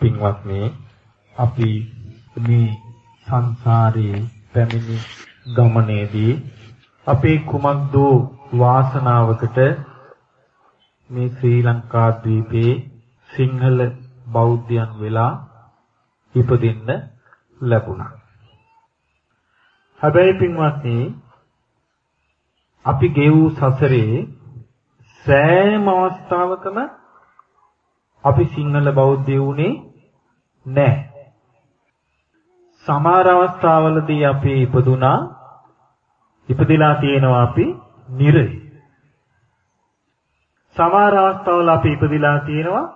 පින්වත්නි අපි මේ සංසාරේ පැමිණි ගමනේදී අපේ කුමක්ද වාසනාවකට මේ ශ්‍රී ලංකා ද්වීපයේ සිංහල බෞද්ධයන් වෙලා ඉපදෙන්න ලැබුණා. හැබැයි පින්වත්නි අපි ගෙවූ සසරේ සෑම අවස්ථාවකම අපි සිංහල බෞද්ධයෝ උනේ නැහැ. සමහර අවස්ථාවලදී අපි ඉපදුනා ඉපදිලා තියෙනවා අපි නිරේ. සමහර අවස්ථාවල අපි ඉපදිලා තියෙනවා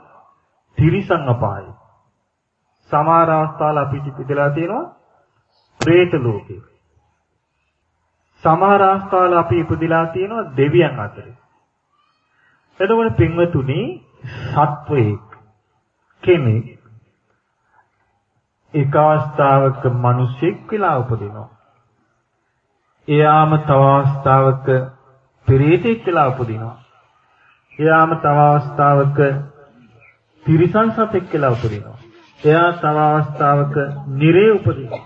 තිරිසන් අපායේ. සමහර අවස්ථාවල අපි ඉපදිලා තියෙනවා പ്രേත ලෝකේ. සමහර අවස්ථාවල අපි ඉපදිලා තියෙනවා දෙවියන් අතරේ. එතකොට පින්වතුනි සත්වයෙක් කෙනෙක් එක අවස්ථාවක මිනිසෙක් කියලා උපදිනවා. එයාම තව අවස්ථාවක පෙරේතෙක් කියලා උපදිනවා. එයාම තව අවස්ථාවක තිරිසන් සතෙක් කියලා උපදිනවා. එයා තව අවස්ථාවක නිරේ උපදිනවා.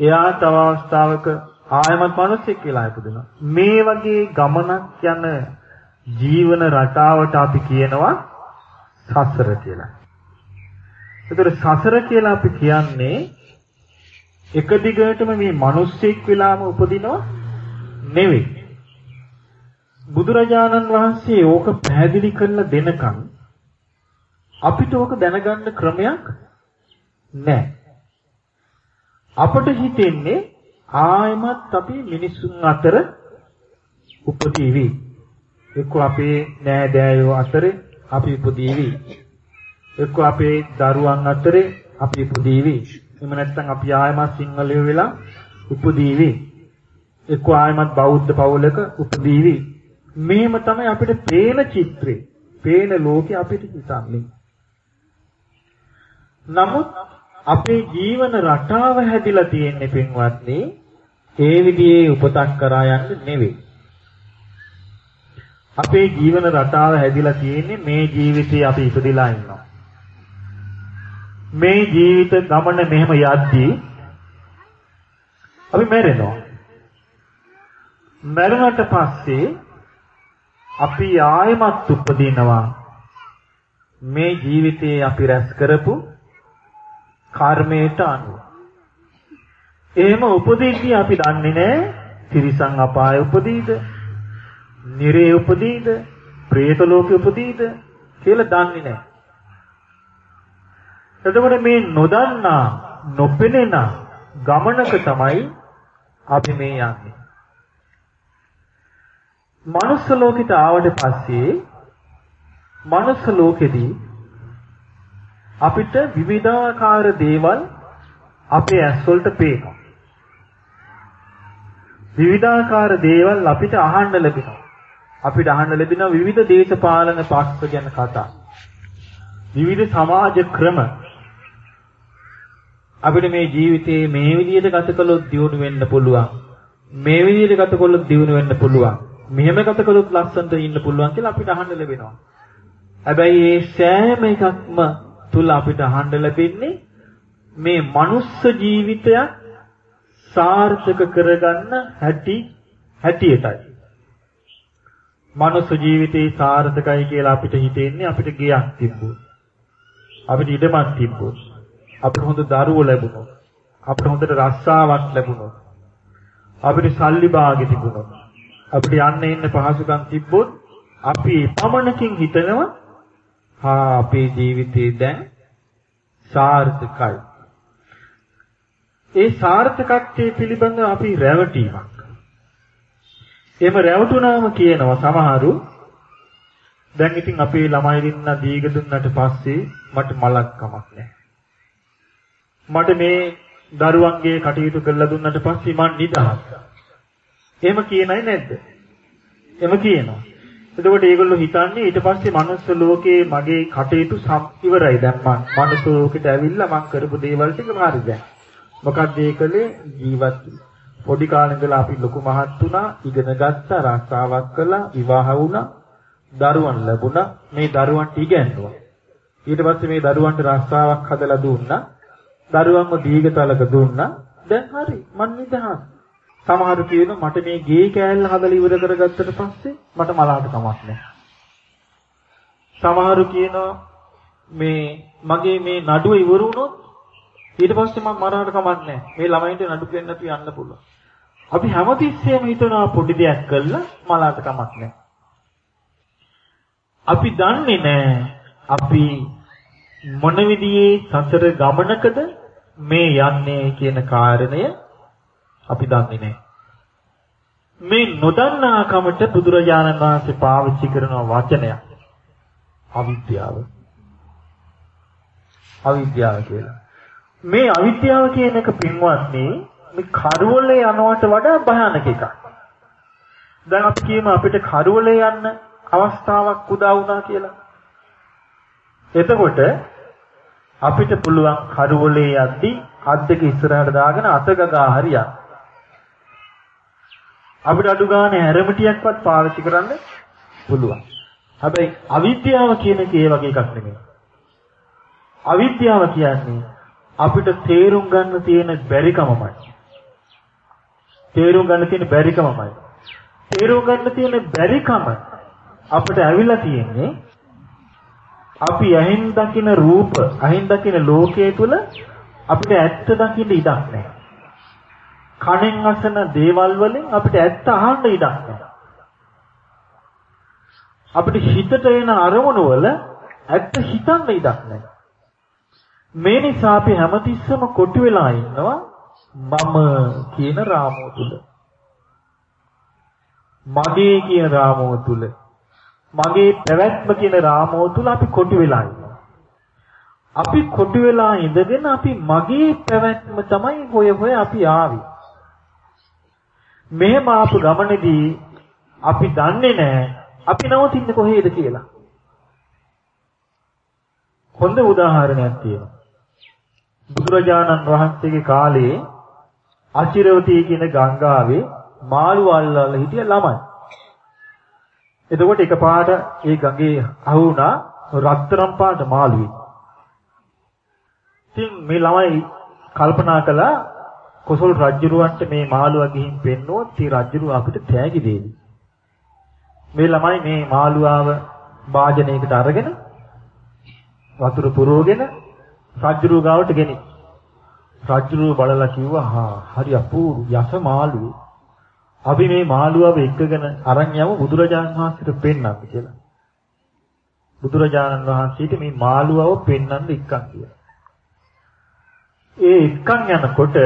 එයා තව අවස්ථාවක ආයමත් මිනිසෙක් කියලා උපදිනවා. මේ වගේ ගමනක් යන ජීවන රටාවට අපි කියනවා සසර කියලා. ඒතර සසර කියලා අපි කියන්නේ එක දිගටම මේ මිනිස්සෙක් වෙලාම උපදිනව නෙවෙයි. බුදුරජාණන් වහන්සේ ඕක පැහැදිලි කරලා දෙනකන් අපිට ඕක දැනගන්න ක්‍රමයක් නැහැ. අපට හිතෙන්නේ ආයමත් අපි මිනිසුන් අතර උපදීවි. එක්ක අපේ නෑදෑයෝ අතරේ අපි උපදීවි. එක්ක අපේ දරුවන් අතරේ අපි උපදීවි. එහෙම නැත්නම් අපි ආයමත් සිංහලයෝ වෙලා උපදීවි. එක්ක ආයමත් බෞද්ධ පවුලක උපදීවි. මෙහෙම තමයි අපිට පේන චිත්‍රේ, පේන ලෝකේ අපිට හිතන්නේ. නමුත් අපේ ජීවන රටාව හැදිලා තියෙන්නේ පින්වත්නි ඒ විදිහේ උපතක් කරා යන්න නෙවෙයි. අපේ ජීවන රටාව හැදිලා තියෙන්නේ මේ ජීවිතේ අපි ඉපදිලා ඉන්නවා. මේ ජීවිත ගමන මෙහෙම යද්දී අපි මැරෙනවා. මැරුණට පස්සේ අපි ආයමත් උපදිනවා. මේ ජීවිතයේ අපි රැස් කරපු කර්මයට අනුව. එහෙම උපදීදී අපි දන්නේ නැහැ තිරිසන් අපාය උපදීද, නිරේ උපදීද, പ്രേත ලෝකෙ උපදීද කියලා දන්නේ නැහැ. එතකොට මේ නොදන්නා නොපෙනෙන ගමනක තමයි අපි මේ යන්නේ. මනුස්ස ලෝකෙට ආවට පස්සේ මනුස්ස ලෝකෙදී අපිට විවිධාකාර දේවල් අපේ ඇස් වලට පේනවා. විවිධාකාර දේවල් අපිට අහන්න ලැබෙනවා. අපිට අහන්න ලැබෙන විවිධ දේශපාලන පක්ෂ ගැන කතා. විවිධ සමාජ ක්‍රම අපිට මේ ජීවිතේ මේ විදිහට ගත කළොත් දියුණු වෙන්න පුළුවන්. මේ විදිහට ගත කළොත් දියුණු වෙන්න පුළුවන්. මෙහෙම ගත කළොත් ලස්සනට ඉන්න පුළුවන් කියලා අපිට අහන්න ලැබෙනවා. හැබැයි මේ සෑම එකක්ම තුල අපිට අහන්න ලැබෙන්නේ මේ මනුස්ස ජීවිතයක් සාර්ථක කරගන්න හැටි හැටියටයි. මනුස්ස ජීවිතේ සාර්ථකයි කියලා අපිට හිතෙන්නේ අපිට ගියක් තිබ්බොත්. අපිට ඉඩමක් තිබ්බොත්. අපිට හොඳ දරුවෝ ලැබුණොත්. අපිට හොඳට රස්සාවක් ලැබුණොත්. අපිට සල්ලි භාගෙ තිබුණොත්. අපිට යන්න ඉන්න පහසුකම් තිබ්බොත් අපි පමණකින් හිතනවා හා අපේ ජීවිතේ දැන් සාර්ථකයි. ඒ සාර්ථකත්වයේ පිළිබඳව අපි රැවටීමක්. එහෙම රැවටුනාම කියනවා සමහරු දැන් ඉතින් අපේ ළමයි දෙන්න දීග දුන්නට පස්සේ මට මලක් කමක් නැහැ. මට මේ දරුවන්ගේ කටයුතු කරලා දුන්නට පස්සේ මං නිදහස්. එහෙම කියනයි නැද්ද? එහෙම කියනවා. එතකොට ඒගොල්ලෝ හිතන්නේ ඊට පස්සේ මනුස්ස ලෝකේ මගේ කටයුතු ඉවරයි දැන් මං මනුස්ස ලෝකෙට ඇවිල්ලා මං කරපු දේවල් ටික හරි දැන්. මොකක්ද ඒ කලේ ජීවත් පොඩි කාලේ ඉඳලා අපි ලොකු මහත් වුණා ඉගෙන ගත්තා රස්සාවක් කළා විවාහ වුණා දරුවන් ලැබුණා මේ දරුවන්ට ඉගැන්නුවා ඊට පස්සේ මේ දරුවන්ට රස්සාවක් හදලා දුන්නා. දරුවන්ව දීගතලක දුන්නා. දැන් හරි මන් නිදහස්. සමහරු කියන මට මේ ගේ කෑල්ල හදලා ඉවර කරගත්තට පස්සේ මට මලාට කමක් නැහැ. සමහරු කියනවා මේ මගේ මේ නඩුව ඉවර වුණොත් ඊට පස්සේ මම මරාට කමක් නැහැ. මේ ළමයින්ට නඩු දෙන්න අපි යන්න පුළුවන්. අපි හැමතිස්සෙම හිතනවා පොඩි දෙයක් කළා මලාට කමක් නැහැ. අපි දන්නේ නැහැ අපි මොන විදිහේ සසර ගමනකද මේ යන්නේ කියන කාරණය අපි දන්නේ නැහැ. මේ නොදන්නාකමට බුදුරජාණන් වහන්සේ පාවිච්චි කරන වචනයක් අවිද්‍යාව. අවිද්‍යාව කියලා. මේ අවිද්‍යාව කියන එක පින්වත්නි මේ කරවලේ යනවට වඩා භයානක එකක්. දැන් අපි කියමු අපිට කරවලේ යන්න අවස්ථාවක් උදා වුණා කියලා. එතකොට අපිට පුළුවන් කරවලේ යද්දි අත් දෙක ඉස්සරහට දාගෙන අතගගා හරියක්. අපිට අඩු ගානේ හැරමිටියක්වත් පාවිච්චි කරන්න පුළුවන්. හැබැයි අවිද්‍යාව කියන එක ඒ වගේ එකක් නෙමෙයි. අවිද්‍යාව කියන්නේ අපිට තේරුම් ගන්න තියෙන බැරිකමමයි. තේරුම් ගන්න තියෙන බැරිකමමයි. තේරුම් ගන්න තියෙන බැරිකම අපිට ඇවිල්ලා තියෙන්නේ අපි ඇහෙන් දකින රූප, ඇහෙන් දකින ලෝකයේ තුල අපිට ඇත්ත දකින්න ඉඩක් නැහැ. කනෙන් අසන දේවල් වලින් අපිට ඇත්ත අහන්න ඉඩක් නැහැ. අපිට හිතට එන අරමුණු වල ඇත්ත හිතන්න ඉඩක් නැහැ. මේ නිසා අපි හැමතිස්සම කොටු වෙලා ඉන්නවා මම කියන රාමුව තුල. මගේ කියන රාමුව තුල. මගේ පැවැත්ම කියන රාමුව තුල අපි කොටු වෙලා ඉන්නවා. අපි කොටු වෙලා ඉඳගෙන අපි මගේ පැවැත්ම තමයි හොය හොය අපි ආවේ. මෙහෙම ආපු ගමනේදී අපි දන්නේ නැහැ අපි නවතින්නේ කොහේද කියලා. හොඳ උදාහරණයක් තියෙනවා. බුදුරජාණන් වහන්සේගේ කාලේ අචිරවතී කියන ගංගාවේ මාළු අල්ලලා හිටිය ළමයි. එතකොට එකපාරට ඒ ගඟේ අහුණා රත්තරන් පාට මාළුවෙක්. ඉතින් මේ ළමයි කල්පනා කළා කොසල් රජුරවන්ට මේ මාළුවා ගිහින් පෙන්නුවොත් ඒ රජුරුව අපිට තෑගි දෙවි. මේ ළමයි මේ මාළුවාව වාජනයකට අරගෙන වතුර පුරවගෙන රජුරුව ගාවට ගෙනිච්ච. රජුරුව බලලා කිව්වා හා හරි අපූර්ව යස මාළුවේ. අපි මේ මාළුවව එක්කගෙන අරන් යමු බුදුරජාණන් වහන්සේට පෙන්නන්න කියලා. බුදුරජාණන් වහන්සේට මේ මාළුවව පෙන්වන්න එක්කන් කියලා. ඒ එක්කන් යනකොට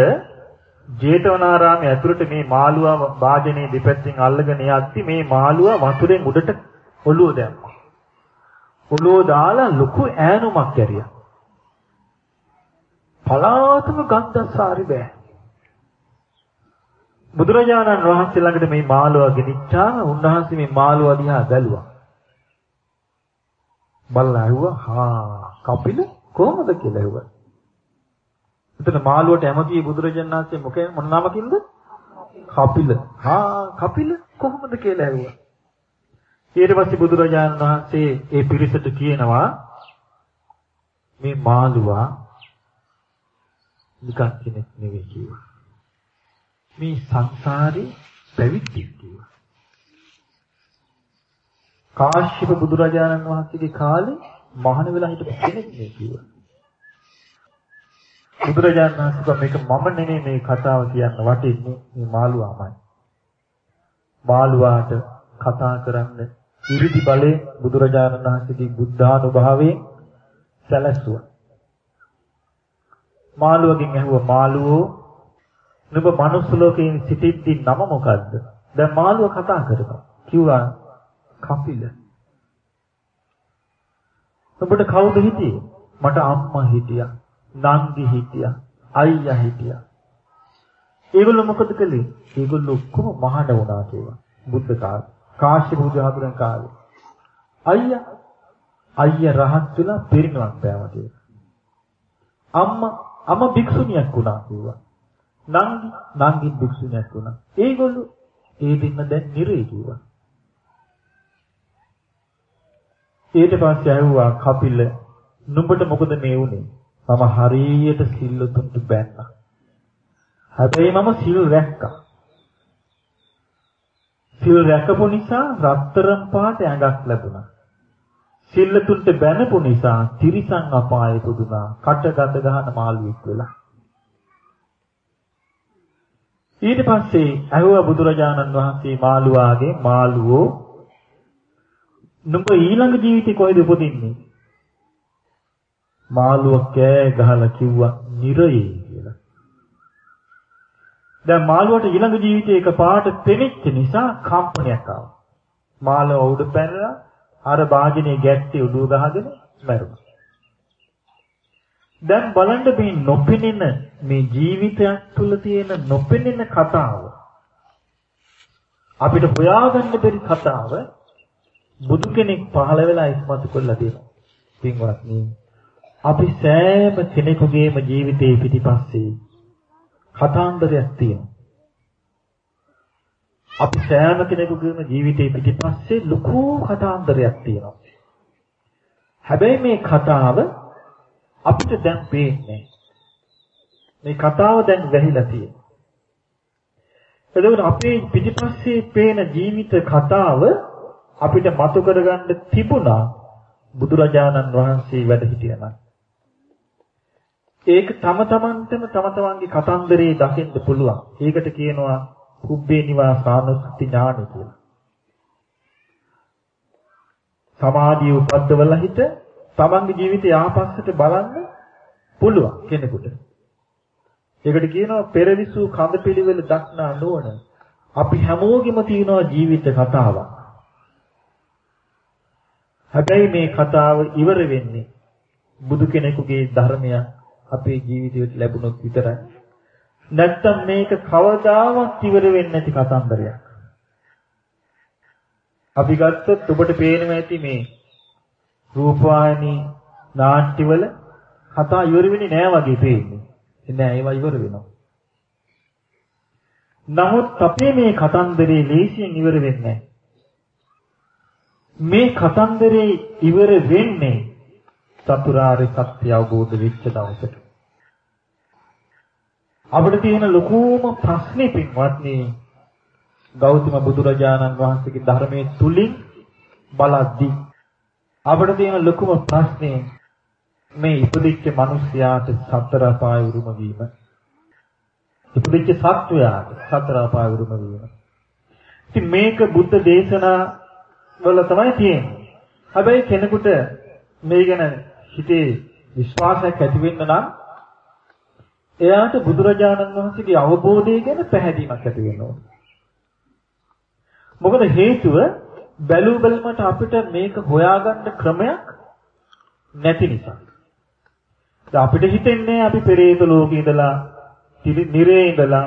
ජේතවනාරාමයේ ඇතුළට මේ මාළුවා වාජනේ දෙපැත්තෙන් අල්ලගෙන යද්දි මේ මාළුවා වතුරෙන් උඩට ඔළුව දැම්මා. ඔළුව දාලා ලොකු ඈනුමක් ඇරියා. පලාතම ගන්ධස්සාරි බෑ. බුදුරජාණන් වහන්සේ ළඟට මේ මාළුවා ගෙනිච්චා උන්වහන්සේ මේ මාළුවා දිහා බැලුවා. බලලා ඇහුවා හා කපිල කොහොමද කියලා ඇහුවා. එතන මාළුවට ඇමතියි බුදුරජාණන් වහන්සේ මොකේ මොන නමකින්ද? කපිල. හා කපිල කොහොමද කියලා ඇහුවා. ඊට පස්සේ බුදුරජාණන් වහන්සේ ඒ පිරිසට කියනවා මේ මාළුවා නිකන් කෙනෙක් නෙවෙයි කිව්වා. මේ සංසාරේ පැවිද්දෙක් කිව්වා. කාශ්‍යප බුදුරජාණන් වහන්සේගේ කාලේ මහාන වෙලා හිටපු කෙනෙක් නේ කිව්වා. බුදුරජාණන් වහන්සේ මේක මම නෙමෙයි මේ කතාව කියන්න වටින්නේ මේ මාළුවාමයි. මාළුවාට කතා කරන්න ඉරිදි බලේ බුදුරජාණන් වහන්සේගේ බුද්ධානුභාවයෙන් සැලැස්සුවා. මාළුවගෙන් ඇහුවා මාළුවෝ නුඹ මනුස්ස ලෝකයෙන් සිටිද්දී නම මොකද්ද? දැන් මාළුව කතා කරනවා. කිව්වා කපිල. ඔබට කවුද හිටියේ? මට අම්මා හිටියා. නංගි හිටියා. අයියා හිටියා. ඒගොල්ලෝ මොකද කළේ? ඒගොල්ලෝ ඔක්කොම මහාන වුණා කියලා. බුද්ධ කාලේ. කාශ්‍යප බුදුහාමුදුරන් කාලේ. අයියා අයියා රහත් වෙලා පිරිනවන් පෑවා කියලා. අම්මා අම්මා භික්ෂුණියක් වුණා කිව්වා. නංගි නංගි භික්ෂුණියක් වුණා. ඒගොල්ලෝ ඒ දෙන්න දැන් නිරේ කිව්වා. ඊට පස්සේ ඇහුවා කපිල නුඹට මොකද මේ වුනේ? මම හරියට සිල්ලුතුන්ට බැන්නා. හැබැයි මම සිල් රැක්කා. සිල් රැකපු නිසා රත්තරන් පාට ඇඟක් ලැබුණා. සිල්ලතුන්ට බැනපු නිසා තිරිසන් අපාය පුදුනා. කට ගඳ ගහන මාළුවෙක් වෙලා. ඊට පස්සේ ඇහුවා බුදුරජාණන් වහන්සේ මාළුවාගේ මාළුවෝ නුඹ ඊළඟ ජීවිතේ කොහෙද උපදින්නේ? මාළුව කෑ ගහලා කිව්වා නිරයේ කියලා. දැන් මාළුවට ඊළඟ ජීවිතේ එකපාරට පෙනෙච්ච නිසා කම්පනයක් ආවා. මාළුව උඩ පැනලා අර වාජනේ ගැත්තේ උඩුව ගහගෙන මැරුණා. දැන් බලන්න මේ නොපෙනෙන මේ ජීවිතයක් තුළ තියෙන නොපෙනෙන කතාව අපිට හොයාගන්න බැරි කතාව බුදු කෙනෙක් පහළ වෙලා ඉස්මතු කරලා දෙනවා. පින්වත්නි අපි සෑම කෙනෙකුගේම ජීවිතයේ පිටිපස්සේ කතාන්දරයක් තියෙනවා. අපි සෑම කෙනෙකුගේම ජීවිතයේ පිටිපස්සේ ලොකු කතාන්දරයක් තියෙනවා. හැබැයි මේ කතාව අපිට දැන් පේන්නේ මේ කතාව දැන් වැහිලා තියෙනවා. එතකොට අපේ පිටිපස්සේ පේන ජීවිත කතාව අපිට මතු කරගන්න තිබුණා බුදුරජාණන් වහන්සේ වැඩ හිටියනම්. ඒක තම තමන්ටම තම තමන්ගේ කතන්දරේ දකින්න පුළුවන්. ඒකට කියනවා කුබ්බේ නිවාසානුස්සති ඥානය කියලා. සමාධිය උපද්දවලා හිට තමන්ගේ ජීවිතය ආපස්සට බලන්න පුළුවන් කෙනෙකුට. ඒකට කියනවා පෙරවිසු කඳ පිළිවෙල දක්නා නුවණ. අපි හැමෝගෙම තියෙනවා ජීවිත කතාවක්. හැබැයි මේ කතාව ඉවර වෙන්නේ බුදු කෙනෙකුගේ ධර්මය අපේ ජීවිතයට ලැබුණොත් විතරයි. නැත්තම් මේක කවදාවත් ඉවර වෙන්නේ නැති කතන්දරයක්. අපි ගත්තොත් ඔබට පේනවා ඇති මේ රූපවාහිනී නාට්‍යවල කතා ඉවර වෙන්නේ නෑ වගේ පේන්නේ. නෑ ඒවා ඉවර වෙනවා. නමුත් අපේ මේ කතන්දරේ ලේසියෙන් ඉවර වෙන්නේ මේ කතන්දරේ ඉවර වෙන්නේ චතුරාර්ය සත්‍ය අවබෝධ වෙච්ච දවසට. අපිට තියෙන ලොකුම ප්‍රශ්නේ පින්වත්නි ගෞතම බුදුරජාණන් වහන්සේගේ ධර්මයේ තුලින් බලද්දී අපිට තියෙන ලොකුම ප්‍රශ්නේ මේ ඉපදිච්ච මිනිස්යාට සතර අපාය උරුම වීම ඉපදිච්ච සත්වයාට සතර අපාය උරුම වීම ඉතින් මේක බුද්ධ දේශනා වල තමයි තියෙන්නේ හැබැයි කෙනෙකුට මේ ගැන හිතේ විශ්වාසයක් ඇති වෙන්න නම් එයාට බුදුරජාණන් වහන්සේගේ අවබෝධය ගැන පැහැදීමක් ඇති වෙන්න ඕනේ. මොකද හේතුව බැලු බැලමට අපිට මේක හොයාගන්න ක්‍රමයක් නැති නිසා. අපිට හිතෙන්නේ අපි පෙරේත ලෝකේ ඉඳලා, නිරේ ඉඳලා,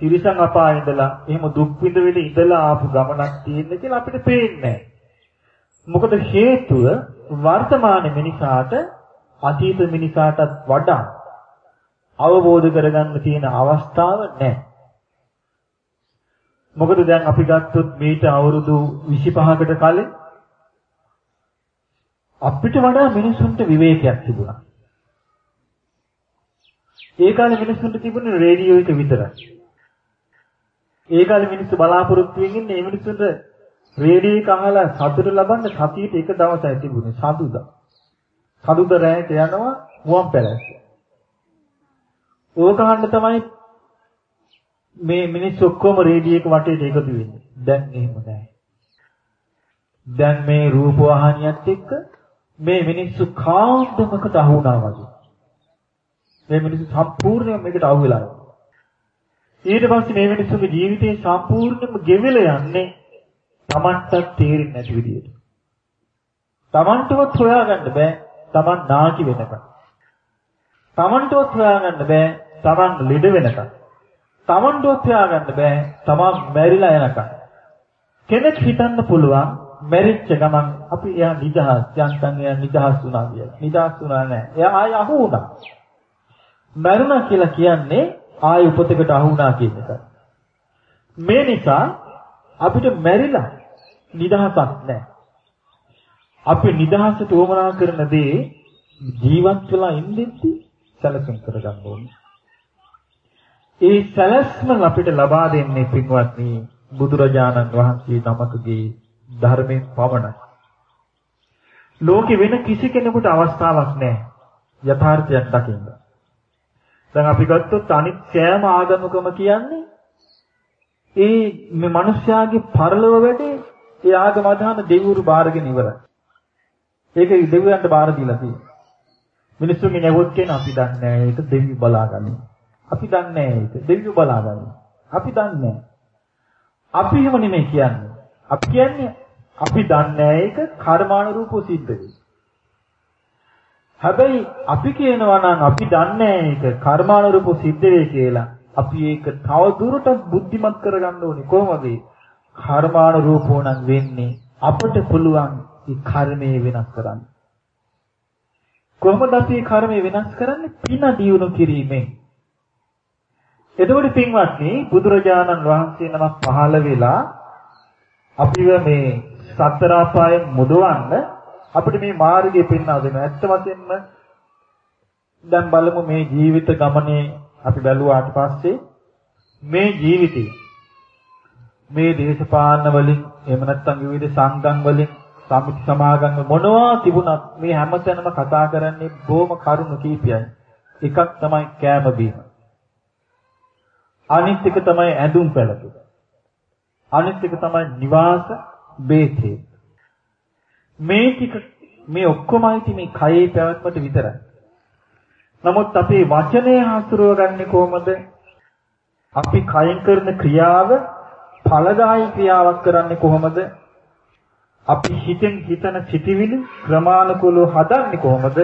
තිරිසන් අපායේ ඉඳලා, එහෙම දුක් විඳ වෙල ඉඳලා ආපු ගමනක් තියෙන කියලා අපිට පේන්නේ මොකද හේතුව වර්තමාන මිනිසාට අතීත මිනිසාටත් වඩා අවබෝධ කරගන්න තියෙන අවස්ථාව නැහැ. මොකද දැන් අපි ගත්තොත් මේට අවුරුදු 25කට කලින් අපිට වඩා මිනිසුන්ට විවේකයක් තිබුණා. ඒ කාලේ මිනිසුන්ට තිබුණේ රේඩියෝ එක විතරයි. ඒ කාලේ මිනිස්සු බලාපොරොත්තු වෙමින් මේ මිනිසුන්ට රේඩියෝ එක අහලා සතුට ලබන්න සතියට එක දවසයි තිබුණේ සතුදා. සතුද රැයට යනවා මුවන් පැලැස්ස. ඕක අහන්න තමයි මේ මිනිස්සු ඔක්කොම රේඩියෝ එක වටේට එකතු වෙන්නේ. දැන් එහෙම නැහැ. දැන් මේ රූප වාහනියත් එක්ක මේ මිනිස්සු කාන්දමකට අහු වුණා වගේ. මේ මිනිස්සු සම්පූර්ණයෙන් මේකට අහු වෙලා ඉන්නවා. ඊට පස්සේ මේ මිනිස්සුගේ ජීවිතේ සම්පූර්ණයෙන්ම ගෙවිලා යන්නේ Tamanටත් තේරෙන්නේ නැති විදියට. Tamanටවත් හොයාගන්න බෑ. Taman නාකි වෙනකන්. Tamanටවත් හොයාගන්න බෑ. Taman ලෙඩ වෙනකන්. Tamanටවත් හොයාගන්න බෑ. Taman මැරිලා යනකන්. කෙනෙක් හිතන්න පුළුවන් මැරිච්ච ගමන් අපි එයා නිදහස් යන්තම් එයා නිදහස් වුණා කියලා. නිදහස් වුණා නෑ. එයා ආය අහු වුණා. මරුණා කියලා කියන්නේ ආය උපතකට අහු වුණා කියන එක. මේ නිසා අපිට මැරිලා නිදහසක් නැහැ. අපි නිදහසට උවමනා කරන දේ ජීවත් වෙලා ඉඳිද්දි සැලසුම් කරගන්න ඕනේ. ඒ සැලැස්ම අපිට ලබා දෙන්නේ පින්වත්නි බුදුරජාණන් වහන්සේ නමකගේ ධර්මයෙන් පමණයි. ලෝකෙ වෙන කිසි කෙනෙකුට අවස්ථාවක් නැහැ යථාර්ථයක් දකින්න. දැන් අපි ගත්තොත් අනිත් සෑම ආගමකම කියන්නේ ඒ මේ මිනිස්යාගේ පරලොව වැඩේ ඒ ආගම අදහන දෙවිවරු බාරගෙන ඉවරයි. ඒක දෙවියන්ට බාර දීලා තියෙනවා. මිනිස්සුන්ගේ නැවොත් කියන අපි දන්නේ නැහැ ඒක දෙවියෝ බලාගන්නේ. අපි දන්නේ නැහැ ඒක දෙවියෝ බලාගන්නේ. අපි දන්නේ නැහැ. අපි එහෙම නෙමෙයි කියන්නේ. අපි කියන්නේ අපි දන්නේ ඒක කර්මානුරූපව සිද්ධ වෙයි. හැබැයි අපි කියනවා නම් අපි දන්නේ ඒක කර්මානුරූපව සිද්ධ වෙයි කියලා. අපි ඒක තව දුරටත් බුද්ධිමත් කරගන්න ඕනේ කොහොමද? කර්මානුරූපව නම් වෙන්නේ අපට පුළුවන් ඒ කර්මය වෙනස් කරන්න. කොහොමද අපි කර්මය වෙනස් කරන්නේ? පින දියුණු කිරීමෙන්. එතකොට පින්වත්නි බුදුරජාණන් වහන්සේ නමක් පහළ වෙලා අපිව මේ සතර අපායෙන් මුදවන්න අපිට මේ මාර්ගය පෙන්වා දෙනවා. ඇත්ත වශයෙන්ම දැන් බලමු මේ ජීවිත ගමනේ අපි බැලුවාට පස්සේ මේ ජීවිතේ මේ දේශපාලන වලින් එහෙම නැත්නම් විවිධ සංගම් වලින් සමිති සමාගම් මොනවා තිබුණත් මේ හැමතැනම කතා කරන්නේ බොහොම කරුණු කීපයයි. එකක් තමයි කෑම බීම. අනිත් එක තමයි ඇඳුම් පැළඳුම්. අනිත් එක තමයි නිවාස බේතේ. මේ ටික මේ ඔක්කොමයි මේ කයේ පැවැත්මට විතරයි. නමුත් අපේ වචනය හසුරුව ගන්නේ කොහොමද? අපි කයෙන් කරන ක්‍රියාව ඵලදායී ක්‍රියාවක් කරන්නේ කොහොමද? අපි හිතෙන් හිතන සිටිවිලි ක්‍රමානුකූලව හදන්නේ කොහොමද?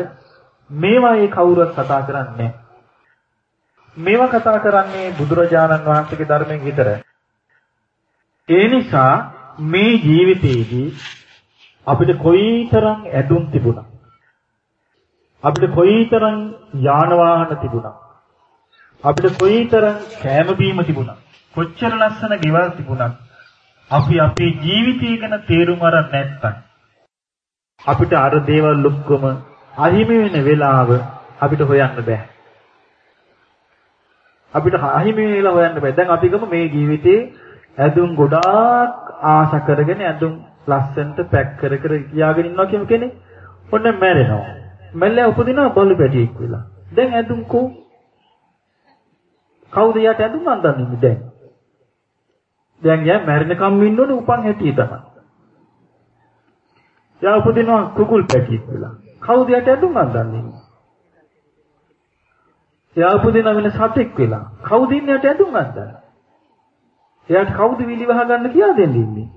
මේවා ඒ කවුරුත් කතා කරන්නේ මේවා කතා කරන්නේ බුදුරජාණන් වහන්සේගේ ධර්මයෙන් විතරයි. ඒ නිසා මේ ජීවිතයේදී අපිට කොයිතරම් ඇඳුම් තිබුණා. අපිට කොයිතරම් යාන වාහන තිබුණා. අපිට කොයිතරම් කෑම බීම තිබුණා. කොච්චර ලස්සන ගෙවල් තිබුණත් අපි අපේ ජීවිතය ගැන තේරුම් අරන් නැත්නම් අපිට අර දේවල් ඔක්කොම අහිමි වෙන වෙලාව අපිට හොයන්න බෑ. අපිට අහිමි වෙලා හොයන්න බෑ. දැන් අපි ගමු මේ ජීවිතේ ඇඳුම් ගොඩාක් ආශ කරගෙන ඇඳුම් ලස්සනට පැක් කර කර කියාගෙන ඉන්නවා කියමු කෙනෙක්. ඔන්න මැරෙනවා. මැල්ලේ උපදිනවා බොළු පැටියෙක් වෙලා. දැන් ඇඳුම් කෝ? කවුද යට ඇඳුම් අඳින්නේ දැන්? දැන් යා මැරෙනකම් ඉන්න ඕනේ උපන් හැටි තමයි. යා උපදිනවා කුකුල් පැටියෙක් වෙලා. කවුද යට ඇඳුම් අඳින්නේ? යා උපදින වෙන සතෙක් වෙලා. කවුද ඉන්නේ යට ඇඳුම් අඳින්නේ? එයාට කවුද විලි වහ ගන්න කියලා දෙන්නේ?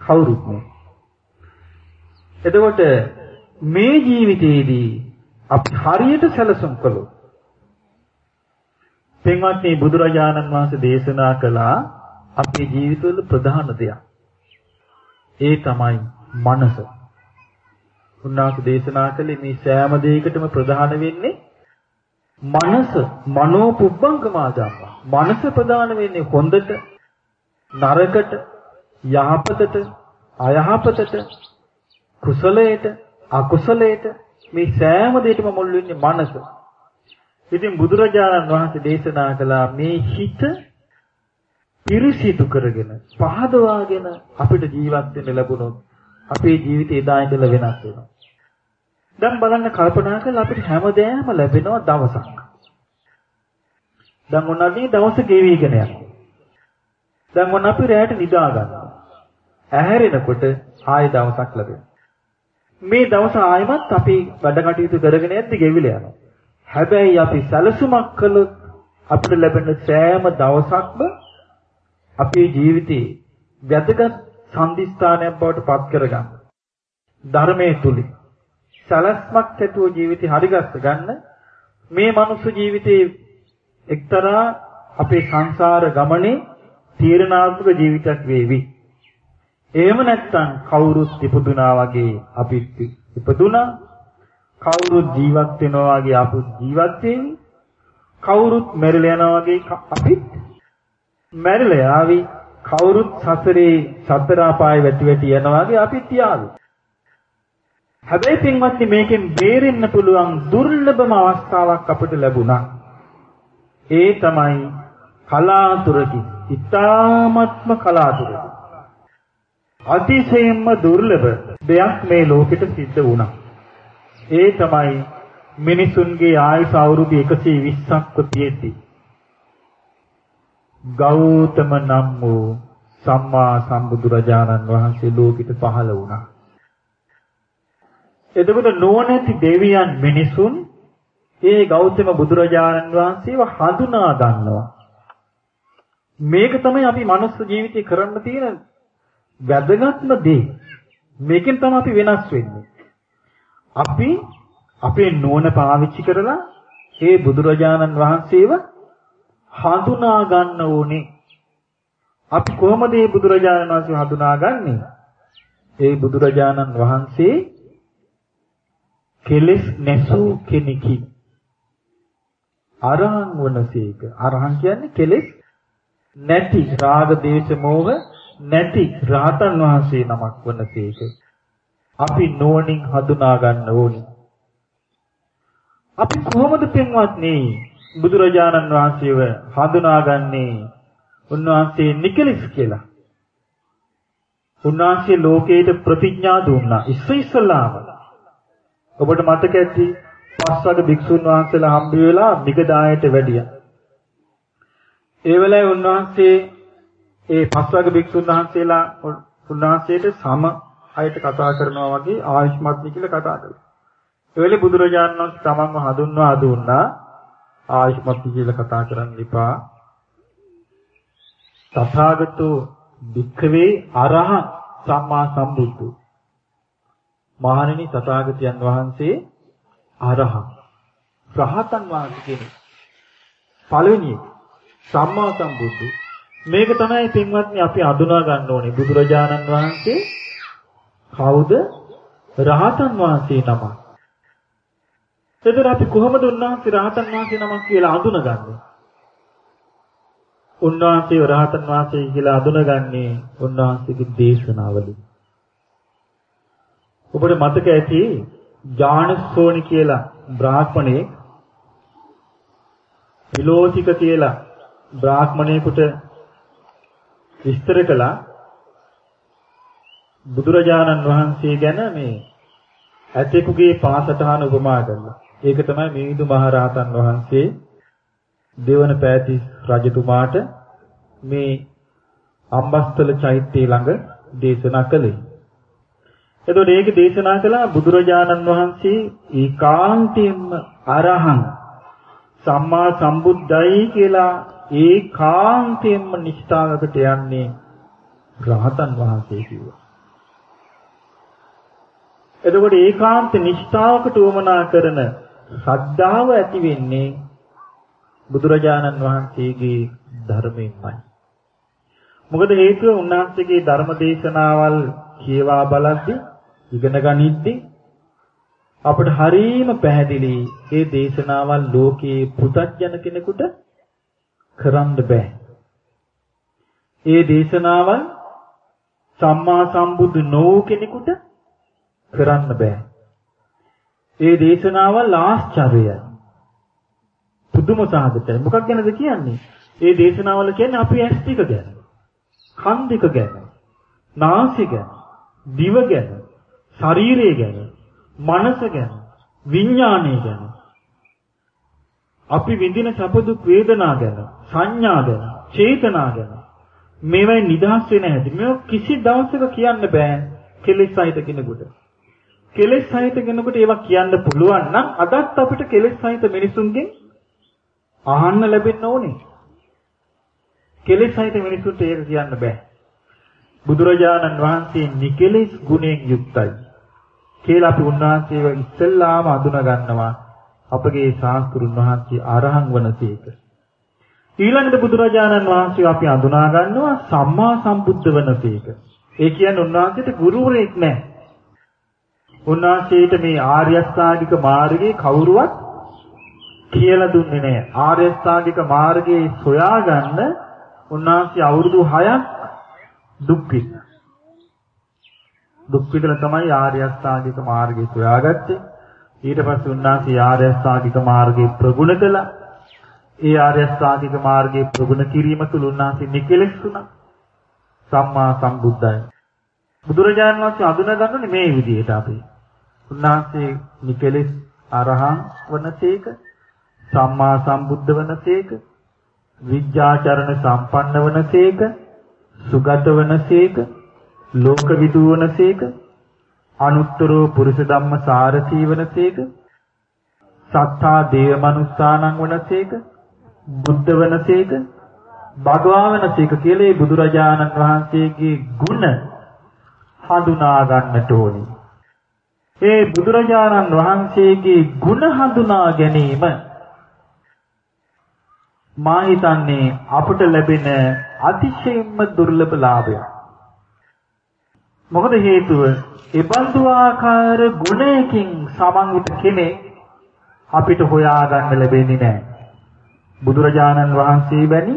කවුරුත් නෑ. එතකොට මේ ජීවිතයේදී අපි හරියට සැලසුම් කළොත් පින්වත්නි බුදුරජාණන් වහන්සේ දේශනා කළා අපේ ජීවිතවල ප්‍රධාන දෙයක්. ඒ තමයි මනස. උන්වහන්සේ දේශනා කළේ මේ සෑම දෙයකටම ප්‍රධාන වෙන්නේ මනස, මනෝ පුබ්බංගමාදම්ම. මනස ප්‍රධාන වෙන්නේ හොඳට, නරකට, යහපතට අයහපතට කුසලයට අකුසලයට මේ සෑම දෙයකම මුල් වෙන්නේ මනස. ඉතින් බුදුරජාණන් වහන්සේ දේශනා කළා මේ හිත පිරිසිදු කරගෙන පහදවාගෙන අපිට ජීවත් වෙන්න ලැබුණොත් අපේ ජීවිතය එදා ඉඳලා වෙනස් වෙනවා. දැන් බලන්න කල්පනා කරලා අපිට හැමදේම ලැබෙනවා දවසක්. දැන් මොනවාදී දවස ගෙවිගෙන යනවා. දැන් මොන අපි රැයට නිදා ගන්නවා. ඇහැරෙනකොට ආයෙ දවසක් ලැබෙනවා. මේ දවස ආයෙමත් අපි වැඩ කටයුතු කරගෙන යද්දි ගෙවිලා යනවා. හැබැයි අපි සැලසුමක් කළොත් අපිට ලැබෙන සෑම දවසක්ම අපේ ජීවිතේ වැදගත් සම්දිස්ථානයක් බවට පත් කරගන්න. ධර්මයේ තුලින් සලස්මක් ඇතුව ජීවිතේ හරිගස්ස ගන්න මේ මනුස්ස ජීවිතේ එක්තරා අපේ සංසාර ගමනේ තීරණාත්මක ජීවිතයක් වේවි. එහෙම නැත්නම් කවුරුත් ඉපදුනා වගේ අපිත් ඉපදුනා. කවුරුත් ජීවත් වෙනවා වගේ අපුත් ජීවත් වෙන්නේ. කවුරුත් මැරිලා යනවා වගේ අපිත් මැරිලා යාවි. කවුරුත් සසරේ සතර අපාය වැටි වැටි යනවා වගේ අපිත් යාවි. හැබැයි පින්වත්නි මේකෙන් බේරෙන්න පුළුවන් දුර්ලභම අවස්ථාවක් අපිට ලැබුණා. ඒ තමයි කලාතුරකින්, ඊ타ත්ම කලාතුරකින්. අතිශයින්ම දුර්ලභ දෙයක් මේ ලෝකෙට සිද්ධ වුණා. ඒ තමයි මිනිසුන්ගේ ආයුෂ අවුරුදු 120ක්ව තියෙද්දි ගෞතම නම් වූ සම්මා සම්බුදුරජාණන් වහන්සේ ලෝකෙට පහළ වුණා. එතකොට නුවණැති දෙවියන් මිනිසුන් ඒ ගෞතම බුදුරජාණන් වහන්සේව හඳුනා ගන්නවා. මේක තමයි අපි මනුස්ස ජීවිතේ කරන්න තියෙන වැදගත්ම දේ. මේකෙන් තමයි අපි වෙනස් වෙන්නේ. අපි අපේ නුවණ පාවිච්චි කරලා ඒ බුදුරජාණන් වහන්සේව හඳුනා ගන්න ඕනේ. අපි කොහොමද මේ බුදුරජාණන් වහන්සේ හඳුනාගන්නේ? ඒ බුදුරජාණන් වහන්සේ කෙලෙස් නැසූ කෙනෙකි. අරහං වනසේක. අරහං කියන්නේ කෙලෙස් නැති රාග දේශ මොහ නැති රාතන් වහන්සේ නමක් වනසේක. අපි නෝනින් හඳුනා ගන්න ඕනේ. අපි කොහොමද පින්වත්නි බුදුරජාණන් වහන්සේව හඳුනාගන්නේ? උන්වහන්සේ නිකලස් කියලා. උන්වහන්සේ ලෝකයට ප්‍රතිඥා දුන්නා. ඉස්ස ඉස්සලාම. ඔබට මතක ඇති පස්වග භික්ෂුන් වහන්සේලා හම්බ වෙලා මිගදායට වැඩියා. ඒ වෙලාවේ උන්වහන්සේ ඒ පස්වග භික්ෂුන් වහන්සේලා උන්වහන්සේට සම අයට කතා කරනවා වගේ ආයුෂ්මත්නි කියලා කතා කළා. ඒ වෙලේ බුදුරජාණන් වහන්සේ තමන්ව හඳුන්වා දුන්නා ආයුෂ්මත්නි කියලා කතා කරන්න එපා. තථාගතෝ භික්ඛවේ අරහං සම්මා සම්බුද්ධ. මහණෙනි තථාගතයන් වහන්සේ අරහං රහතන් වහන්සේ කෙනෙක්. පළවෙනි එක සම්මා සම්බුද්ධ. මේක තමයි පින්වත්නි අපි අඳුනා ගන්න ඕනේ බුදුරජාණන් වහන්සේ කවුද? රහතන් වහන්සේ නමක්. එතකොට අපි කොහොමද උන්වහන්සේ රහතන් වහන්සේ නමක් කියලා අඳුනගන්නේ? උන්වහන්සේ රහතන් වහන්සේ කියලා අඳුනගන්නේ උන්වහන්සේගේ දේශනාවලින්. ඔබට මතක ඇති ජානසෝනි කියලා බ්‍රාහ්මණේ පිලෝතික කියලා බ්‍රාහ්මණයෙකුට විස්තර කළා බුදුරජාණන් වහන්සේ ගැන මේ ඇතෙකුගේ පාසටහන උපමා කරලා. ඒක තමයි මිහිඳු මහරහතන් වහන්සේ දෙවන පෑතිස් රජතුමාට මේ අම්බස්තල චෛත්‍යය ළඟ දේශනා කළේ. එතකොට ඒක දේශනා කළා බුදුරජාණන් වහන්සේ ඒකාන්තයෙන්ම අරහං සම්මා සම්බුද්ධයි කියලා ඒකාන්තයෙන්ම නිෂ්ඨාවකට යන්නේ රහතන් වහන්සේ කිව්වා. එතකොට ඒකාන්ත නිෂ්ඨාවකට උවමනා කරන ශ්‍රද්ධාව ඇති වෙන්නේ බුදුරජාණන් වහන්සේගේ ධර්මයෙන්මයි. මොකද හේතුව උන්වහන්සේගේ ධර්ම දේශනාවල් කියවා බලද්දී ඉගෙන ගනිද්දී අපිට හරීම පැහැදිලි මේ දේශනාවල් ලෝකේ පුතත්ජන කෙනෙකුට කරන්න බෑ. ඒ දේශනාවල් සම්මා සම්බුදු නොවු කෙනෙකුට කරන්න බෑ. ඒ දේශනාවල් ආශ්චර්යයි. පුදුම සාගතයි. මොකක් ගැනද කියන්නේ? ඒ දේශනාවල කියන්නේ අපි ඇස් ටික ගැන. කන් දෙක ගැන. නාසය ගැන. දිව ගැන. ශරීරය ගැන. මනස ගැන. විඥානය ගැන. අපි විඳින සැප දුක් වේදනා ගැන, සංඥා ගැන, චේතනා ගැන මේවයි නිදහස් වෙන හැටි. මේව කිසි දවසක කියන්න බෑ කෙලෙස් සහිත කෙනෙකුට. කෙලෙස් සහිත කෙනෙකුට ඒවා කියන්න පුළුවන් නම් අදත් අපිට කෙලෙස් සහිත මිනිසුන්ගෙන් අහන්න ලැබෙන්න ඕනේ. කෙලෙස් සහිත මිනිසුන්ට ඒක කියන්න බෑ. බුදුරජාණන් වහන්සේ නිකලෙස් ගුණයෙන් යුක්තයි. කියලා අපි උන්වහන්සේව ඉස්සෙල්ලාම අඳුන ගන්නවා. අපගේ ශාස්ත්‍රුන් වහන්සේ අරහං වනසේක. ඊළඟට බුදුරජාණන් වහන්සේ අපි අඳුනා ගන්නවා සම්මා සම්බුද්ධ වනසේක. ඒ කියන්නේ උන්වහන්සේට ගුරුවරයෙක් නැහැ. උන්වහන්සේට මේ ආර්ය අෂ්ටාංගික මාර්ගයේ කවුරුවත් කියලා දුන්නේ නැහැ. ආර්ය අෂ්ටාංගික මාර්ගයේ සොයාගන්න උන්වහන්සේ අවුරුදු 6ක් දුක් විඳා. දුක් විඳලා තමයි ආර්ය අෂ්ටාංගික මාර්ගය සොයාගත්තේ. ඊට පස්සේ උන්වහන්සේ ආර්ය අෂ්ටාංගික මාර්ගය ප්‍රගුණ කළා. ඒ ආර්ය අෂ්ටාංගික මාර්ගයේ ප්‍රගුණ කිරීම තුළ උන්වහන්සේ නිකලෙස් වුණා. සම්මා සම්බුද්ධයි. බුදුරජාණන් වහන්සේ අඳුනගන්නේ මේ විදිහට අපි. උන්වහන්සේ නිකලෙස් අරහං වනසේක සම්මා සම්බුද්ධ වනසේක විද්‍යාචරණ සම්පන්න වනසේක සුගත වනසේක ලෝකවිදු වනසේක අනුත්තරෝ පුරුෂ ධම්ම සාරථී වනසේක සත්තා දේව මනුස්සානං වනසේක බුද්ධ වනසේක භගවා වනසේක කියලා මේ බුදුරජාණන් වහන්සේගේ ගුණ හඳුනා ගන්නට ඕනේ. ඒ බුදුරජාණන් වහන්සේගේ ගුණ හඳුනා ගැනීම මා හිතන්නේ අපට ලැබෙන අතිශයින්ම දුර්ලභ ලාභයක්. මොකද හේතුව ඒබඳු ආකාර ගුණයකින් සමන්විත කෙනෙක් අපිට හොයාගන්න ලැබෙන්නේ නැහැ. බුදුරජාණන් වහන්සේ වැනි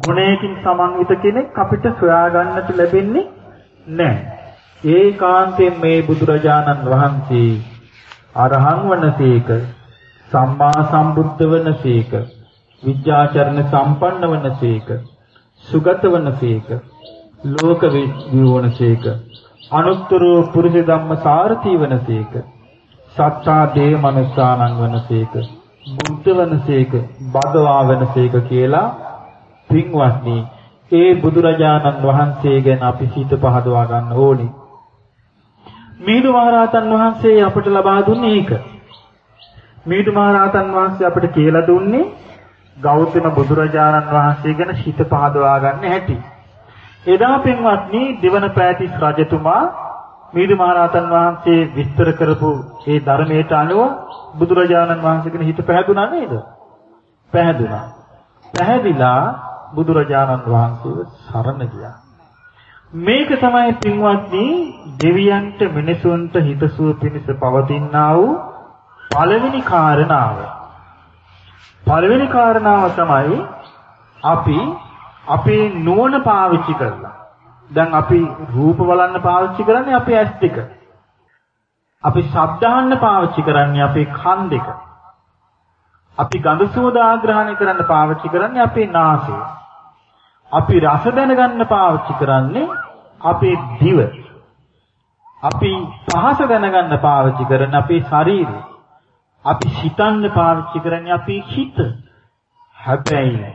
ගුණයකින් සමන්විත කෙනෙක් අපිට සොයාගන්නට ලැබෙන්නේ නැහැ. ඒකාන්තයෙන් මේ බුදුරජාණන් වහන්සේ අරහං වනසේක සම්මා සම්බුද්ධ වනසේක විද්‍යාචරණ සම්පන්න වනසේක සුගත වනසේක ලෝක විවණසේක අනුත්තර පුරුෂ ධම්ම සාරථී වනසේක සත්තා දේව මනසානං වනසේක බුද්ධ වනසේක භගවා වනසේක කියලා පින්වත්නි ඒ බුදුරජාණන් වහන්සේ ගැන අපි හිත පහදවා ගන්න ඕනේ මීදු මහරහතන් වහන්සේ අපට ලබා දුන්නේ ඒක. මීදු මහරහතන් වහන්සේ අපට කියලා දුන්නේ ගෞතම බුදුරජාණන් වහන්සේ ගැන හිත පහදවා ගන්න හැටි. එදා පින්වත්නි දෙවන පෑතිස් රජතුමා මීදු මහරහතන් වහන්සේ විස්තර කරපු ඒ ධර්මයට අනුව බුදුරජාණන් වහන්සේ ගැන හිත පැහැදුනා නේද? පැහැදුනා. පැහැදිලා බුදුරජාණන් වහන්සේව සරණ ගියා. මේක තමයි පින්වත්නි දෙවියන්ට මිනිසුන්ට හිතසුව පිණිස පවතිනා වූ පළවෙනි කාරණාව. පළවෙනි කාරණාව තමයි අපි අපේ නුවණ පාවිච්චි කරලා. දැන් අපි රූප බලන්න පාවිච්චි කරන්නේ අපේ ඇස් දෙක. අපි ශබ්ද අහන්න පාවිච්චි කරන්නේ අපේ කන් දෙක. අපි ගඳ සුවඳ ආග්‍රහණය කරන්න පාවිච්චි කරන්නේ අපේ නාසය. අපි රස දැනගන්න පාවිච්චි කරන්නේ අපේ දිව. අපි පහස දැනගන්න පාවිච්චි කරන අපේ ශරීරය. අපි හිතන්න පාවිච්චි කරන්නේ අපේ හිත. හැබැයි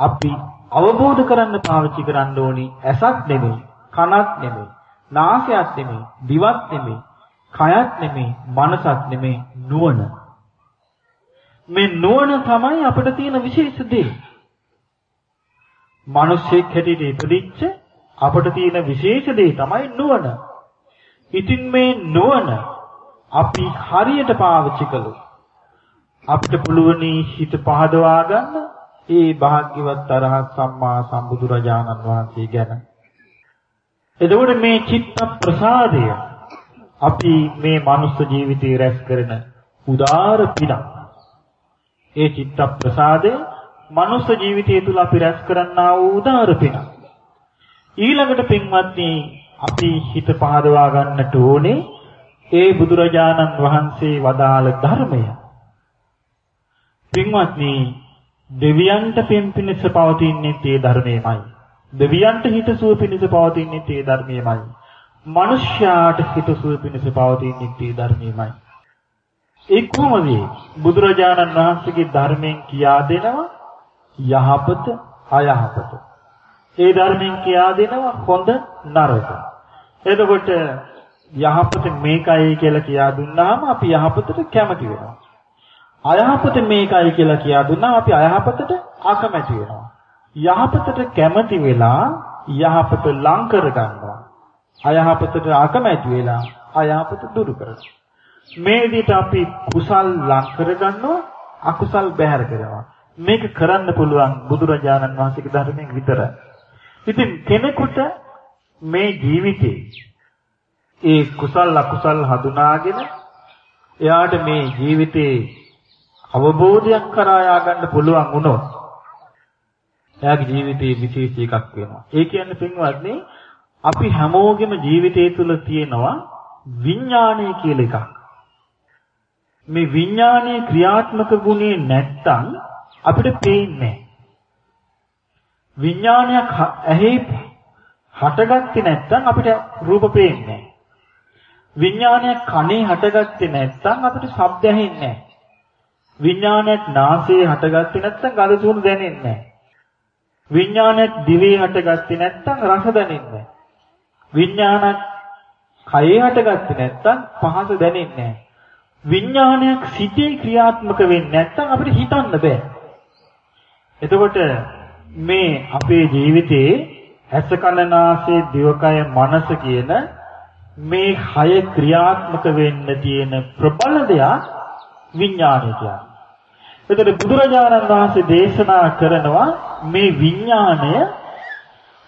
අපි අවබෝධ කරන්න පාවිච්චි කරන්න ඕනි ඇසක් නෙමෙයි, කනක් නෙමෙයි, නාසයක් නෙමෙයි, දිවක් නෙමෙයි, කයත් නෙමෙයි, මනසක් නෙමෙයි, නුවණ. මේ නුවණ තමයි අපිට තියෙන විශේෂ දේ. මිනිස්සෙක් හැටියට ඉපදිච්ච අපට තියෙන විශේෂ දේ තමයි නුවණ. ඉතින් මේ නුවණ අපි හරියට පාවිච්චි කළොත් අපිට පුළුවනි හිත පහදවා ගන්න ඒ භාග්‍යවත් අරහත් සම්මා සම්බුදුරජාණන් වහන්සේ ගැන. එතකොට මේ චිත්ත ප්‍රසාදය අපි මේ මනුස්ස ජීවිතේ රැස් කරන උදාර පිනක්. ඒ චිත්ත ප්‍රසාදය මනුස්ස ජීවිතය තුළ අපි රැස් කරන්නා වූ උදාර පිනක්. ඊළඟට පින්වත්නි අපි හිත පහදවා ගන්නට ඕනේ ඒ බුදුරජාණන් වහන්සේ වදාළ ධර්මය. පින්වත්නි දෙවියන්ට පින් පිණිස පවතින්නේ ඒ ධර්මයමයි. දෙවියන්ට හිතසුව පිණිස පවතින්නේ ඒ ධර්මයමයි. මනුෂ්‍යයාට හිතසුව පිණිස පවතින්නේ ඒ ධර්මයමයි. ඒ කොහොමද බුදුරජාණන් වහන්සේගේ ධර්මයෙන් කියා දෙනවා යහපත අයහපත. ඒ ධර්මයෙන් කියා දෙනවා හොඳ නරක. එතකොට යහපත මේකයි කියලා කියා දුන්නාම අපි යහපතට කැමති වෙනවා. අයහපත මේකයි කියලා කියා දුන්නාම අපි අයහපතට අකමැති වෙනවා. යහපතට කැමති වෙලා යහපත ලං කර ගන්නවා. අයහපතට අකමැති වෙලා අයහපත දුරු කරනවා. මේ විදිහට අපි කුසල් ලං කර ගන්නවා අකුසල් බැහැර කරනවා. මේක කරන්න පුළුවන් බුදුරජාණන් වහන්සේගේ ධර්මයෙන් විතරයි. ඉතින් කෙනෙකුට මේ ජීවිතේ ඒ කුසල් අකුසල් හඳුනාගෙන එයාට මේ ජීවිතේ අවබෝධයක් කරා යා ගන්න පුළුවන් වුණොත් එයාගේ ජීවිතේ විශේෂ එකක් වෙනවා. ඒ කියන්නේ පින්වත්නි අපි හැමෝගෙම ජීවිතය තුළ තියෙනවා විඥානය කියලා එකක්. මේ විඥානයේ ක්‍රියාත්මක ගුණේ නැත්තම් අපිට පේන්නේ විඥානයක් ඇහි හටගත්තේ නැත්තම් අපිට රූප පේන්නේ විඥානයක් කනේ හටගත්තේ නැත්තම් අපිට ශබ්ද ඇහෙන්නේ විඥානයක් නාසයේ හටගත්තේ නැත්තම් ගඳ සුවඳ දැනෙන්නේ විඥානයක් දිවේ හටගත්තේ නැත්තම් රස දැනෙන්නේ විඥානක් කයේ හටගත්තේ නැත්තම් පහස දැනෙන්නේ විඥානයක් සිතේ ක්‍රියාත්මක වෙන්නේ නැත්තම් අපිට හිතන්න බෑ. එතකොට මේ අපේ ජීවිතේ ඇස කන නාසය දිවකය මනස කියන මේ හය ක්‍රියාත්මක වෙන්න තියෙන ප්‍රබල දෙයක් විඥානය කියන්නේ. එතකොට බුදුරජාණන් වහන්සේ දේශනා කරනවා මේ විඥාණය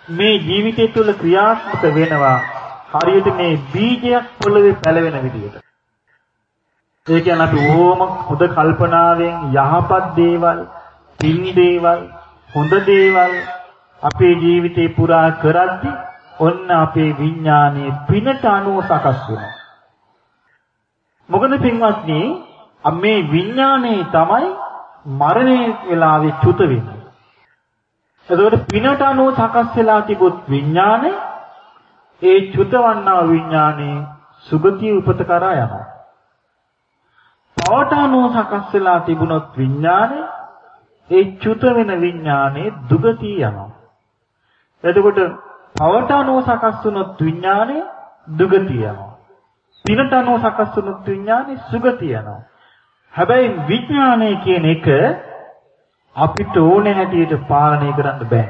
මේ ජීවිතය තුළ ක්‍රියාත්මක වෙනවා හරියට මේ බීජයක් පොළවේ පැලවෙන විදිහට. ඒ කියන්නේ අපි ඕම හොඳ කල්පනාවෙන් යහපත් දේවල්, පින් දේවල්, හොඳ දේවල් අපේ ජීවිතේ පුරා කරද්දී ඔන්න අපේ විඥානයේ පිනට අනුව සකස් වෙනවා. මොකද පින්වත්නි මේ විඥානයේ තමයි මරණය වෙලාවේ චුත වෙන්නේ. එතකොට පිනට අනුව සකස් වෙලා තිබුත් විඥානය ඒ චුතවන්නා විඥානේ සුගතිය උපත කරා යනවා. පවට අනුව සකස් වෙලා තිබුණොත් විඥානය ඒ චුත වෙන විඥානේ දුගතිය යනවා. එතකොට පවට අනුව සකස් වුණොත් විඥානේ දුගතිය යනවා. පිනට අනුව සකස් වුණොත් විඥානේ සුගතිය යනවා. හැබැයි විඥානය කියන එක අපිට ඕනේ හැටියට පාලනය කරන්න බෑ.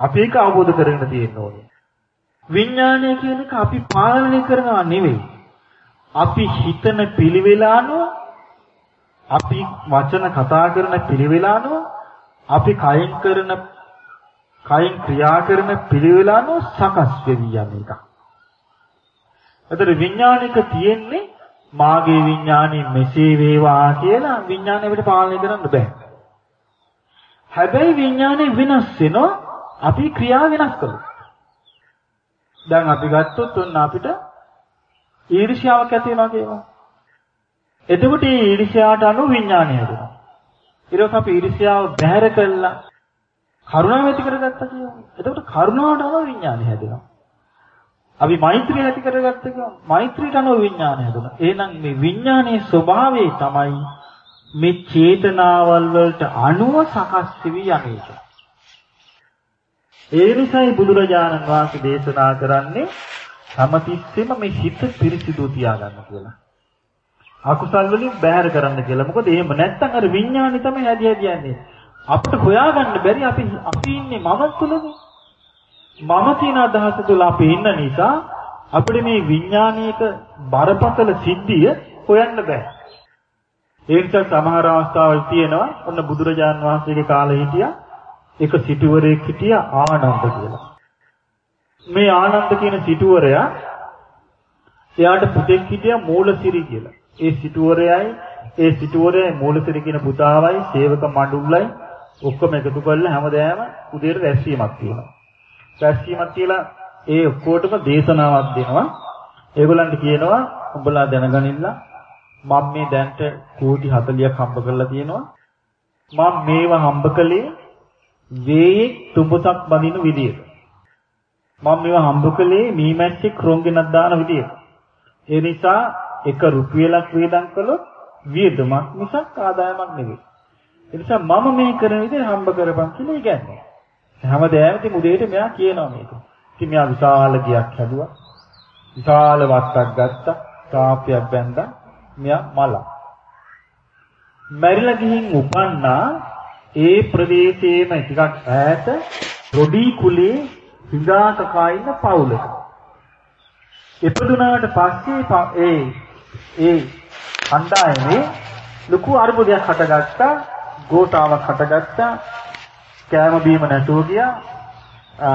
අපි ඒක අවබෝධ කරගෙන තියෙන්න ඕනේ. විඥානය කියන එක අපි පාලනය කරනවා නෙවෙයි. අපි හිතන පිළිවෙල අනුව අපි වචන කතා කරන පිළිවෙල අනුව අපි කයින් කරන කයින් ක්‍රියා කරන පිළිවෙල අනුව සකස් වෙවි යන එක. ඒතර විඥානික තියෙන්නේ මාගේ විඥානෙ මෙසේ වේවා කියලා විඥානය අපිට පාලනය කරන්න බෑ. හැබැයි විඥානය වෙනස් වෙනවා අපි ක්‍රියා වෙනස් කළොත්. දැන් අපි ගත්තොත් ඔන්න අපිට ඊර්ෂ්‍යාවක් ඇති වෙනවා කියනවා. එතකොට මේ ඊර්ෂ්‍යාවට අනුව විඥානය හැදෙනවා. ඊට පස්සේ අපි ඊර්ෂ්‍යාව බැහැර කළා කරුණාව ඇති කරගත්තා කියනවා. එතකොට කරුණාවට අනුව විඥානය හැදෙනවා. අපි මෛත්‍රිය ඇති කරගත්ත කියනවා. මෛත්‍රියට අනුව විඥානය හැදුණා. එහෙනම් මේ විඥානයේ ස්වභාවය තමයි මේ චේතනාවල් වලට අනුව සකස් වෙවි යන්නේක. ඒ නිසායි බුදුරජාණන් වහන්සේ දේශනා කරන්නේ හැමතිස්සෙම මේ හිත පිරිසිදු තියාගන්න කියලා. අකුසල් වලින් බැහැර කරන්න කියලා. මොකද එහෙම නැත්නම් අර විඥානි තමයි හැදි හැදි යන්නේ. අපිට හොයාගන්න බැරි අපි අපි ඉන්නේ මම තුලනේ. මම කියන අදහස තුල අපි ඉන්න නිසා අපිට මේ විඥානීයක බරපතල සිද්ධිය හොයන්න බෑ. ඒ නිසා සමහර අවස්ථාවල් තියෙනවා ඔන්න බුදුරජාන් වහන්සේගේ කාලේ හිටියා එක සිටුවරයෙක් හිටියා ආනන්ද කියලා. මේ ආනන්ද කියන සිටුවරයා එයාට පුතෙක් හිටියා මූලසිරි කියලා. ඒ සිටුවරයයි ඒ සිටුවරයයි මූලසිරි කියන පුතාවයි සේවක මඬුල්ලයි ඔක්කොම එකතු කරලා හැමදාම උදේට රැස්වීමක් තියෙනවා. රැස්වීමක් කියලා ඒ ඔක්කොටම දේශනාවක් දෙනවා. ඒගොල්ලන්ට කියනවා උඹලා දැනගනින්න මම මේ දැන්ට කෝටි 40ක් හම්බ කරලා තියෙනවා. මම මේවා හම්බ කළේ වේයේ තුඹසක් බඳින විදියට. මම මේවා හම්බ කළේ මීමැස්සෙක් රොංගෙනක් දාන විදියට. ඒ නිසා එක රුපියලක් වේදම් කළොත් වියදමක් මිසක් ආදායමක් නෙවෙයි. ඒ නිසා මම මේ කරන විදිහ හම්බ කරපන් කියලා ඉගන්නේ. හැමදාම ඉතින් උදේට මෙයා කියනවා මේක. ඉතින් මෙයා විශාල ගියක් හැදුවා. විශාල වත්තක් ගත්තා. තාප්පයක් බැඳලා මෙයා මලා. මැරිලා ගිහින් උපන්නා ඒ ප්‍රදේශයේම ටිකක් ඈත රොඩි කුලේ හිඟා කකා ඉන්න පවුලක. ඉපදුනාට පස්සේ ඒ ඒ කණ්ඩායමේ ලොකු අර්බුදයක් හටගත්තා, ගෝඨාවක් හටගත්තා, කෑම බීම නැතුව ගියා,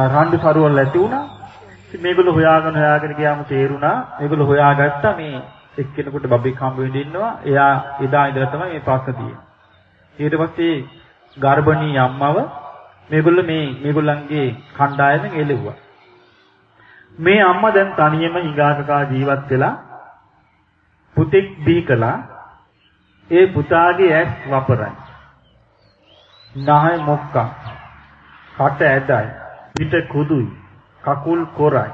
රණ්ඩු සරුවල් ඇති වුණා. ඉතින් මේගොල්ලෝ හොයාගෙන හොයාගෙන ගියාම තේරුණා මේගොල්ලෝ හොයාගත්තා මේ එක්කෙනෙකුට බබෙක් හම්බ වෙන්න ඉන්නවා. එයා එදා ඉඳලා තමයි මේ ප්‍රශ්න තියෙන්නේ. ඊට පස්සේ ගර්භණී අම්මව මේගොල්ලෝ මේ මේගොල්ලන්ගේ කණ්ඩායමෙන් එළෙව්වා. මේ අම්මා දැන් තනියම ඊගාකකා ජීවත් වෙලා පුතෙක් දී කළා. ඒ පුතාගේ ඇස් වපරයි. නහය මොක්කා. කට ඇදයි. පිට කුදුයි. කකුල් කොරයි.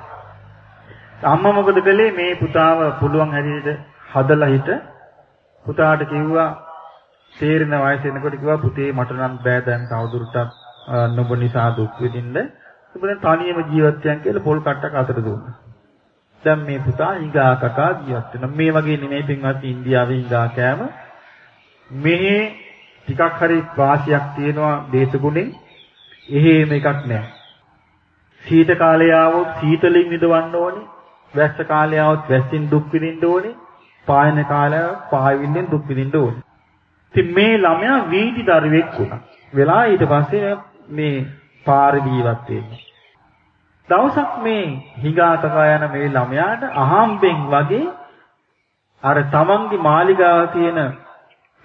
අම්මා මොකද කළේ මේ පුතාව පුළුවන් හැටියට හදලා හිට පුතාට කිව්වා තේරෙන වයස එනකොට කිව්වා පුතේ මට නම් බෑ දැන් තවදුරටත් නුඹ නිසා දුක් විඳින්න. ඔබ දැන් තනියම ජීවත් වෙන කියලා පොල් කට්ටක් අතට දුන්නා. දැන් මේ පුතා ඊගා කකා ජීවත් වෙනවා. මේ වගේ නෙමෙයි පින්වත් ඉන්දියාවේ ඊගා කෑම. මෙහි ටිකක් හරි වාසියක් තියෙනවා දේශගුණෙන්. එහෙම එකක් නැහැ. සීත කාලය ආවොත් සීතලින් විඳවන්න ඕනේ. වැස්ස කාලය આવොත් වැස්සින් දුක් විඳින්න ඕනේ. පායන කාලය පායවිල්ලෙන් දුක් විඳින්න ඕනේ. ඉතින් මේ ළමයා වීදි දරුවෙක් වුණා. වෙලා ඊට පස්සේ මේ පාරේ ජීවත් වෙන්නේ. දවසක් මේ හිඟාතකා යන මේ ළමයාට අහම්බෙන් වගේ අර තමන්ගේ මාලිගාව තියෙන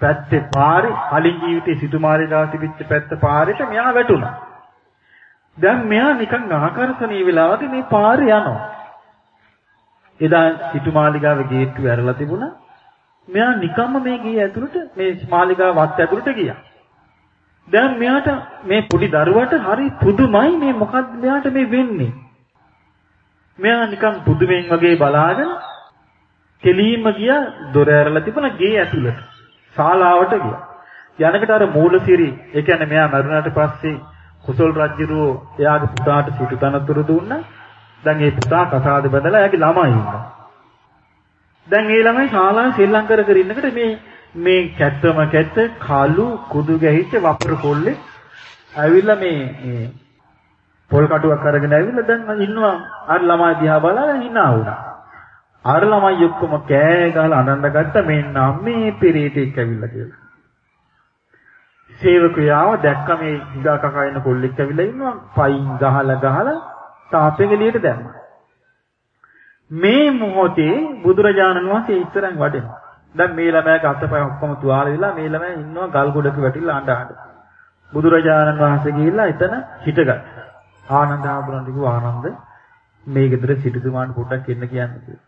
පැත්තේ පාරේ කලින් ජීවිතේ සිටු මාලිගාව තිබිච්ච පැත්ත පාරේට මෙයා වැටුණා. දැන් මෙයා නිකන් ආකර්ෂණීය වෙලා වගේ මේ පාරේ යනවා. එදා සිටු මාලිගාවේ ගේට්ටුව ඇරලා තිබුණා. මෙයා නිකම්ම මේ ගේ ඇතුළට මේ මාලිගාව වත් ඇතුළට ගියා. දැන් මෙයාට මේ පොඩි දරුවට හරි පුදුමයි මේ මොකද්ද මෙයාට මේ වෙන්නේ. මෙයා නිකන් පුදුමෙන් වගේ බලාගෙන කෙලීම ගියා දොර ඇරලා තිබුණා ගේ ඇතුළට. ශාලාවට ගියා. යනකට අර මූලසිරි ඒ කියන්නේ මෙයා මරුණාට පස්සේ කුසල් රජුරෝ එයාගේ පුතාට සිටු තනතුරු දුන්නා. දැන් ඒ පුතා කසාද බඳලා එයාගේ ළමයි ඉන්නවා. දැන් ඒ ළමයි ශාලාවේ සෙල්ලම් කර කර ඉන්නකොට මේ මේ කැත්තම කැත්ත කළු කුදු ගැහිච්ච වපර කොල්ලේ ඇවිල්ලා මේ මේ පොල් කටුවක් අරගෙන ඇවිල්ලා දැන් ඉන්නවා අර ළමයි දිහා බලාගෙන hina වුණා. අර ළමයි ඔක්කොම කෑ ගහලා අඬන්න ගත්තා මේ නම්මේ පෙරේතෙක් ඇවිල්ලා කියලා. සේවකයාව දැක්ක මේ හිඟා කකා ඉන්න කොල්ලෙක් ඇවිල්ලා ඉන්නවා පයින් ගහලා ගහලා තාපෙක එළියට දැම්මා. මේ මොහොතේ බුදුරජාණන් වහන්සේ ඉස්සරහින් වඩිනවා. දැන් මේ ළමයාගේ අතපය ඔක්කොම තුවාල වෙලා මේ ළමයා ඉන්නවා ගල් ගොඩක වැටිලා අඬ අඬ. බුදුරජාණන් වහන්සේ ගිහිල්ලා එතන හිටගත්තා. ආනන්ද ආබුරන්ට කිව්වා ආනන්ද මේ ගෙදර සිටුතුමාට පොඩ්ඩක් එන්න කියන්න කිව්වා.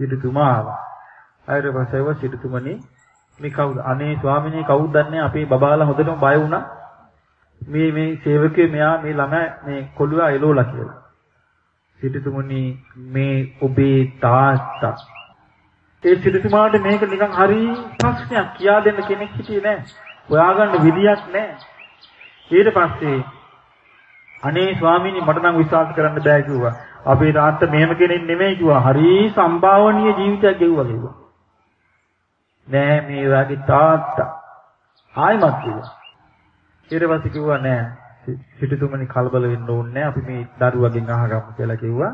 සිටුතුමා ආවා. ඊට පස්සේ ව සිටුතුමනි මේ කවුද? අනේ ස්වාමිනේ කවුද දන්නේ අපේ බබාලා හොඳටම බය වුණා. මේ මේ සේවකයෝ මෙයා මේ ළමයා මේ කොළුවා එලෝලා කියලා. සිටුතුමනි මේ ඔබේ තාත්තා ඒ සිටුතුමාට මේක නිකන් හරි ප්‍රශ්නයක් කියා දෙන්න කෙනෙක් හිටියේ නැහැ. හොයාගන්න විදියක් නැහැ. ඊට පස්සේ අනේ ස්වාමීනි මට නම් විශ්වාස කරන්න බෑ කිව්වා. අපේ තාත්තා මෙහෙම කෙනෙක් නෙමෙයි කිව්වා. හරි සම්භාවනීය ජීවිතයක් ගෙවුවා කිව්වා. නෑ මේ වගේ තාත්තා ආයිමත් කිව්වා. ඊට පස්සේ කිව්වා නෑ සිටුතුමනි කලබල වෙන්න ඕනේ නෑ අපි මේ දරුවගෙන් අහගමු කියලා කිව්වා.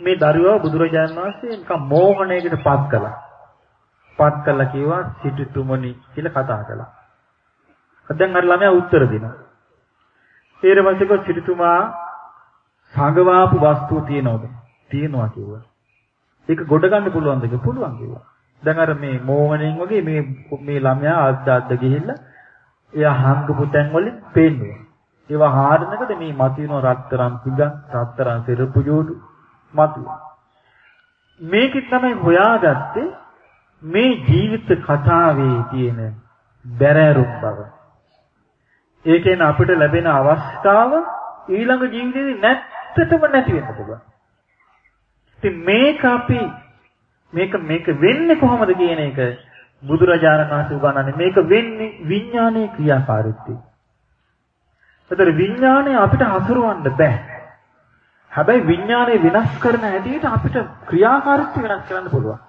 මේ දරුවා බුදුරජාණන් වහන්සේ නිකන් මෝහණයකට පත් කළා. පත් කළා කිව්වා සිටුතුමනි කියලා කතා කළා. දැන් අර ළමයා උත්තර දෙනවා. ඊට පස්සේ කො සිටුතුමා සංගවාපු වස්තුව තියනවද? තියනවා කිව්වා. ඒක ගොඩ ගන්න පුළුවන්ද? පුළුවන් කිව්වා. දැන් අර මේ මෝහණයෙන් වගේ මේ මේ ළමයා අද්ද අද්ද ගිහිල්ලා එයා හංගපු තැන් වලින් පේන්නේ. ඒවා හාරනකොට මේ මතුවෙන රත්තරන් පිගන්, රත්තරන් සිරපු ජෝඩු මතුවේ. මේකෙත් තමයි හොයාගත්තේ මේ ජීවිත කතාවේ තියෙන බැරෑරුම් බව. ඒ කියන්නේ අපිට ලැබෙන අවස්ථාව ඊළඟ ජීවිතේදී නැත්තටම නැති වෙන්න පුළුවන්. ඉතින් මේක අපි මේක මේක වෙන්නේ කොහොමද කියන එක බුදුරජාණන් වහන්සේ උගන්වන්නේ මේක වෙන්නේ විඥානයේ ක්‍රියාකාරීත්වය. ඒතර විඥානය අපිට හසුරවන්න බෑ. හැබැයි විඥානය වෙනස් කරන හැටියට අපිට ක්‍රියාකාරීත්වය වෙනස් කරන්න පුළුවන්.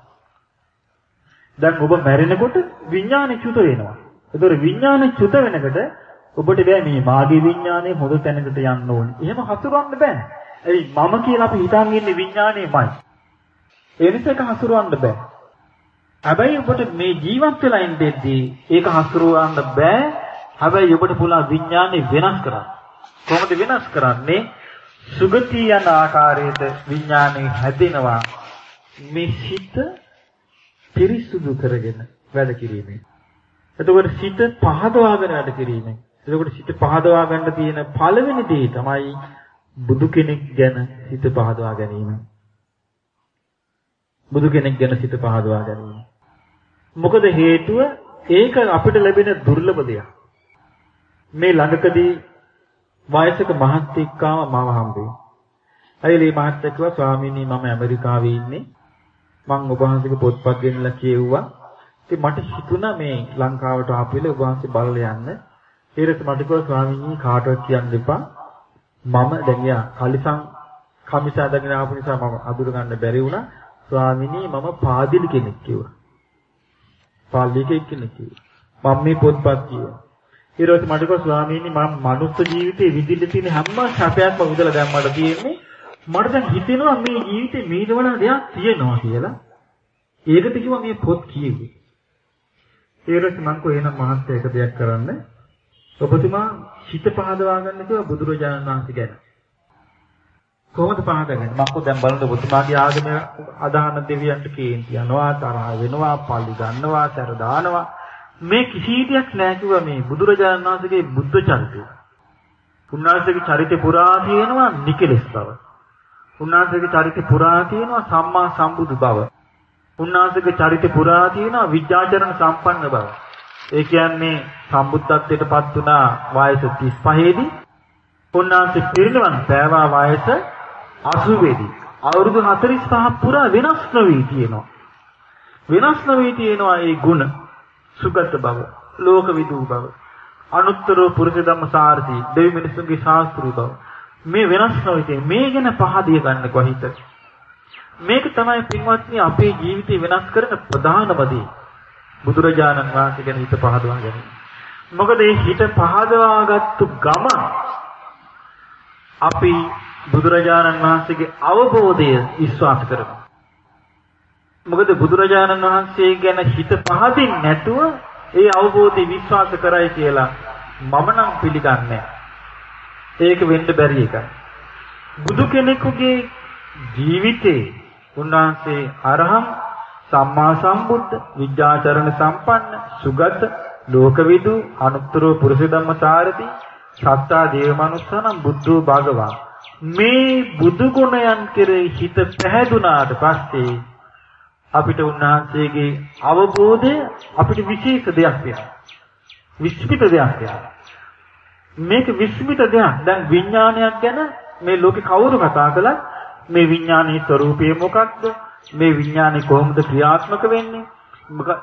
දැන් ඔබ මැරෙනකොට විඥානය චුත වෙනවා. ඒතර විඥානය චුත වෙනකොට ඔබට බෑ මේ මාගේ විඥානය හොඳ තැනකට යන්න ඕනේ. එහෙම හසුරවන්න බෑ. ඒ මම කියලා අපි හිතන් ඉන්නේ විඥානයමයි. ඒ නිසා ඒක හසුරවන්න බෑ. හැබැයි ඔබට මේ ජීවත් වෙලා ඉඳෙද්දී ඒක හසුරවන්න බෑ. හැබැයි ඔබට පුළුවන් විඥානේ වෙනස් කරන්න. කොහොමද වෙනස් කරන්නේ? සුගතිය යන ආකාරයට විඥානේ හැදෙනවා. මේ සිත පිරිසුදු කරගෙන වැඩ කිරීමෙන්. එතකොට සිත පහදවාගෙන වැඩ කිරීමෙන්. එතකොට සිත පහදවා ගන්න තියෙන පළවෙනි දේ තමයි බුදු කෙනෙක් ගැන හිත පහදවා ගැනීම. බුදු කෙනෙක් ගැන සිත පහදවා ගැනීම. මොකද හේතුව ඒක අපිට ලැබෙන දුර්ලභ දෙයක්. මේ ළඟකදී වයසක මහත්තයෙක් ආව මම හම්බෙන්නේ. ඇයි මේ මහත්තයා කිව්වා ස්වාමීනි මම ඇමරිකාවේ ඉන්නේ. මම ඔබ වහන්සේගේ පොත්පත් ගෙනලා කියුවා. ඉතින් මට හිතුණා මේ ලංකාවට ආපු වෙලේ ඔබ වහන්සේ බලලා යන්න. ඊට මට කිව්වා ස්වාමීනි කාටවත් කියන්න එපා. මම දැන් යා කලිසම් කමිස අදගෙන ආපු නිසා මම අඳුර ගන්න බැරි වුණා. ස්වාමීනි මම පාදිලි කෙනෙක් කිව්වා. පාලිකෙක් කෙනෙක් කිව්වා. මම මේ පොත්පත් කියුවා. ඊට පස්සේ මට කිව්වා ස්වාමීනි මම මනුස්ස ජීවිතේ විඳින්න තියෙන හැම සැපයක්ම විඳලා දැන් මට තියෙන්නේ මට දැන් හිතෙනවා මේ ජීවිතේ මීට වඩා දෙයක් තියෙනවා කියලා. ඒකට කිව්වා මේ පොත් කියෙන්නේ. ඊට පස්සේ මම කෝ එහෙනම් මහත්ය එක දෙයක් කරන්න. ඔබතුමා හිත පහදවා ගන්න කිව්වා බුදුරජාණන් වහන්සේ ගැන. කොහොමද පහදගන්නේ? මම කෝ දැන් බලන්න ඔබතුමාගේ ආගම අදහන දෙවියන්ට කේන්ති යනවා, තරහ වෙනවා, පල්ලි ගන්නවා, සැර දානවා. මේ කිසි දෙයක් නැහැ කිව්වා මේ බුදුරජාණන් වහන්සේගේ බුද්ධ චරිතය. උන්වහන්සේගේ චරිතේ පුරා තියෙනවා නිකලස් බව. උන්වහන්සේගේ චරිතේ පුරා තියෙනවා සම්මා සම්බුදු බව. උන්වහන්සේගේ චරිතේ පුරා තියෙනවා විද්‍යාචරණ සම්පන්න බව. ඒ කියන්නේ සම්බුද්ධත්වයට පත් වුණා වයස 35 දී උන්වහන්සේ පිරිනිවන් පෑවා වයස 80 දී. අවුරුදු 45 පුරා වෙනස් නොවී තියෙනවා. වෙනස් නොවී තියෙනවා ඒ ගුණ. සුගත බව, ලෝකවිදූ බව, අනුත්තර පුරුෂ ධම්ම සාරති, දෙවි මිනිසුන්ගේ ශාස්ත්‍රීය බව. මේ වෙනස් නොවිතේ මේ ගැන පහදිය ගන්න කොහිත. මේක තමයි පින්වත්නි අපේ ජීවිතය වෙනස් කරන ප්‍රධානම දේ. බුදුරජාණන් වහන්සේ ගැන හිත පහදවා ගැනීම. මොකද මේ හිත පහදවාගත්තු ගමන් අපි බුදුරජාණන් වහන්සේගේ අවබෝධය විශ්වාස කරනවා. මොකද බුදුරජාණන් වහන්සේ ගැන හිත පහදින් නැතුව ඒ අවබෝධය විශ්වාස කරයි කියලා මම නම් පිළිගන්නේ ඒක වෙන්න බැරි එකයි. බුදු කෙනෙකුගේ ජීවිතේ උන්වහන්සේ අරහම් සම්මා සම්බුද්ධ විද්‍යාචරණ සම්පන්න සුගත ලෝකවිදු අනුත්තරෝ පුරුෂ ධම්මසාරති සත්තා දේවමනුස්සනම් බුද්ධෝ භගවා මේ බුදු ගුණයන් කෙරෙහි හිත පැහැදුනාට පස්සේ අපිට උන්වහන්සේගේ අවබෝධය අපිට විශේෂ දෙයක් වෙනවා. විස්මිත දෙයක් වෙනවා. මේක විස්මිත දෙයක්. දැන් විඥානයක් ගැන මේ ලෝකේ කවුරු කතා කළත් මේ විඥානයේ ස්වરૂපය මොකක්ද? මේ විඥානේ කොහොමද ක්‍රියාත්මක වෙන්නේ?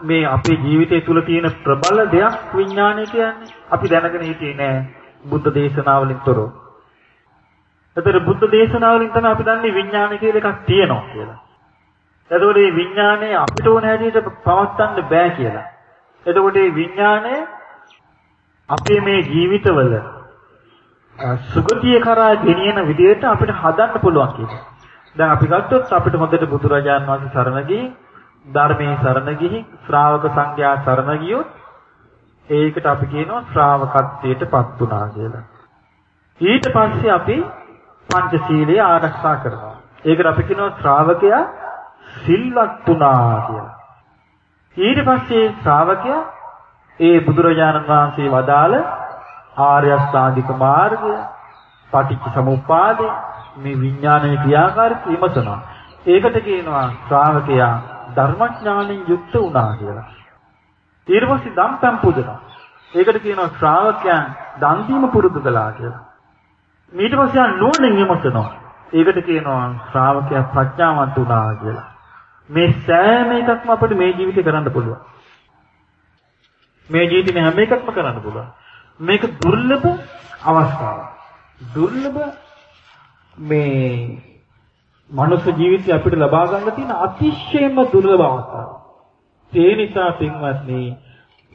මේ අපේ ජීවිතය තුළ තියෙන ප්‍රබල දෙයක් විඥානය කියන්නේ. අපි දැනගෙන හිටියේ නෑ බුද්ධ දේශනාවලින් තොරව. ඒතර බුද්ධ දේශනාවලින් තමයි අපි දන්නේ විඥානය කියලා එකක් තියෙනවා කියලා. එතකොට මේ විඥානය අපිට ඕන හැටියට පවත්වන්න බෑ කියලා. එතකොට මේ විඥානය අපේ මේ ජීවිතවල සුගතිය කරා ගෙනියන විදිහට අපිට හදන්න පුළුවන් කියලා. දැන් අපි ගත්තොත් අපිට හොඳට බුදුරජාන් වහන්සේ සරණ ගිහින් ධර්මයේ සරණ ගිහින් ශ්‍රාවක සංඝයා සරණ ගියොත් ඒකට අපි කියනවා ශ්‍රාවකත්වයටපත් වුණා කියලා. ඊට පස්සේ අපි පංචශීලයේ ආරක්ෂා කරනවා. ඒකට අපි කියනවා ශ්‍රාවකයා සිල්වත් වුණා කියලා. ඊට පස්සේ ශ්‍රාවකයා ඒ බුදුරජාණන් වහන්සේ වදාළ ආර්ය අෂ්ටාංගික මාර්ගය, පටිච්ච සමුප්පාදය, මේ විඥානයේ ක්‍රියාකාරීත්වය විමසනවා. ඒකට කියනවා ශ්‍රාවකයා ධර්මඥානෙන් යුක්ත වුණා කියලා. ඊට පස්සේ දම්පම් පුදනවා. ඒකට කියනවා ශ්‍රාවකයන් දන් දීම පුරුදු කළා කියලා. ඊට පස්සේ නුවණින් විමසනවා. ඒකට කියනවා ශ්‍රාවකයා ප්‍රඥාවන්ත වුණා කියලා. මේ සෑම එකක්ම අපිට මේ ජීවිතේ කරන්න පුළුවන්. මේ ජීවිතේ හැම එකක්ම කරන්න පුළුවන්. මේක දුර්ලභ අවස්ථාවක්. දුර්ලභ මේ මනුෂ්‍ය ජීවිතය අපිට ලබා ගන්න තියෙන අතිශයම දුර්ලභ අවස්ථාවක්. ඒ නිසා පින්වත්නි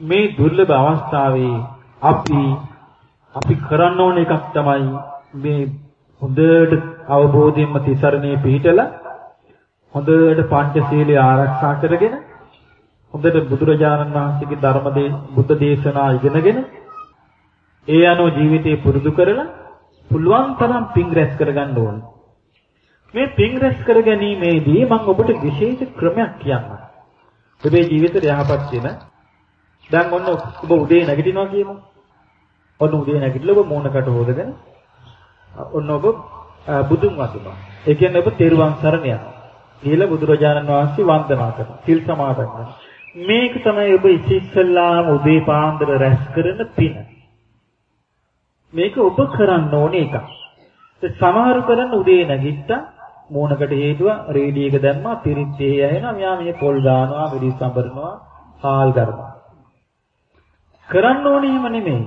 මේ දුර්ලභ අවස්ථාවේ අපි අපි කරන්න ඕන එකක් තමයි මේ හොඳට අවබෝධයෙන්ම තිසරණේ පිහිටලා හොඳට පංචශීලයේ ආරක්ෂා කරගෙන හොඳට බුදුරජාණන් වහන්සේගේ ධර්මදේ බුද්ධ දේශනා ඉගෙනගෙන ඒ අනුව ජීවිතේ පුරුදු කරලා පුළුවන් තරම් පිං රැස් කරගන්න ඕනේ. මේ පිං රැස් කර ගැනීමේදී මම ඔබට විශේෂ ක්‍රමයක් කියන්නම්. ඔබේ ජීවිතේ යහපත් වෙන දැන් ඔන්න ඔබ උදේ නැගිටිනවා කියමු. ඔන්න උදේ නැගිටලා ඔබ මූණකට හොදගෙන ඔන්න ඔබ බුදුන් වඳිනවා. ඒ කියන්නේ ඔබ තෙරුවන් සරණ යනවා. කියලා බුදුරජාණන් වහන්සේ වන්දනා කරනවා. සිල් සමාදන් කරනවා. මේක තමයි ඔබ ඉතිස්සල්ලාම උදේ පාන්දර රැස් කරන පින. මේක ඔබ කරන්න ඕනේ එකක්. සමහරු කරන්න උදේ නැගිට්ටා මූණකට හේතුව රේඩිය එක දැම්මා පිරිත් දෙහි ඇහෙනවා මෙයා මේ පොල් දානවා මිරිස් සම්බරනවා හාල් කරනවා කරන්න ඕනේ එහෙම නෙමෙයි.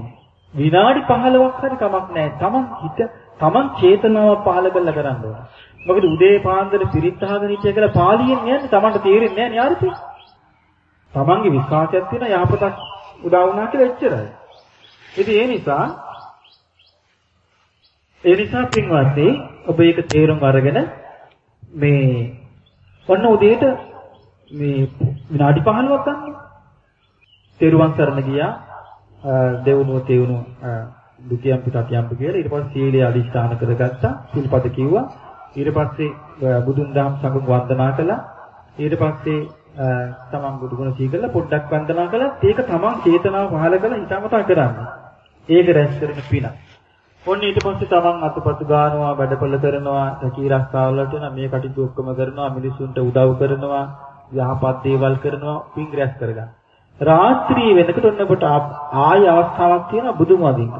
විනාඩි 15ක් හරි කමක් නැහැ. තමන් හිත තමන් චේතනාව පහළ කරලා කරන්න ඕනේ. මොකද උදේ පාන්දර පිරිත් අහගෙන හිටිය කියලා පාලියෙන් යන්නේ තමන්ට තේරෙන්නේ නැහැ නේ අර්ථය තමන්ගේ විශ්වාසයක් තියෙන යහපතක් උදා වුණා කියලා එච්චරයි. ඉතින් ඒ නිසා ඒ නිසා පින්වත්නි ඔබ ඒක තේරුම් අරගෙන මේ ඔන්න උදේට මේ විනාඩි 15ක් ගන්න. තෙරුවන් සරණ ගියා දෙවුනුව තෙවුණු දුතියම් පිටතියම් කියලා ඊට පස්සේ සීලය අදිස්ථාන කරගත්තා. සිල්පද කිව්වා. ඊට පස්සේ බුදුන් දහම් සංඝ වන්දනා කළා. ඊට පස්සේ තමන් බුදුගුණ සීකරලා පොඩ්ඩක් වන්දනා කළා. ඒක තමන් චේතනාව පහල කරලා හිතමතා කරන්නේ. ඒක රැස් කරන පිනක්. ඔන්න ඊට පස්සේ තමන් අතපසු ගන්නවා වැඩපළ කරනවා රැකී රස්සාවලට යන මේ කටයුතු ඔක්කොම කරනවා මිනිසුන්ට උදව් කරනවා යහපත් දේවල් කරනවා පින් රැස් කරගන්න. රාත්‍රී වෙනකොට ඔන්න ඔබට ආය අවස්ථාවක් තියෙනවා බුදුන් වදින්න.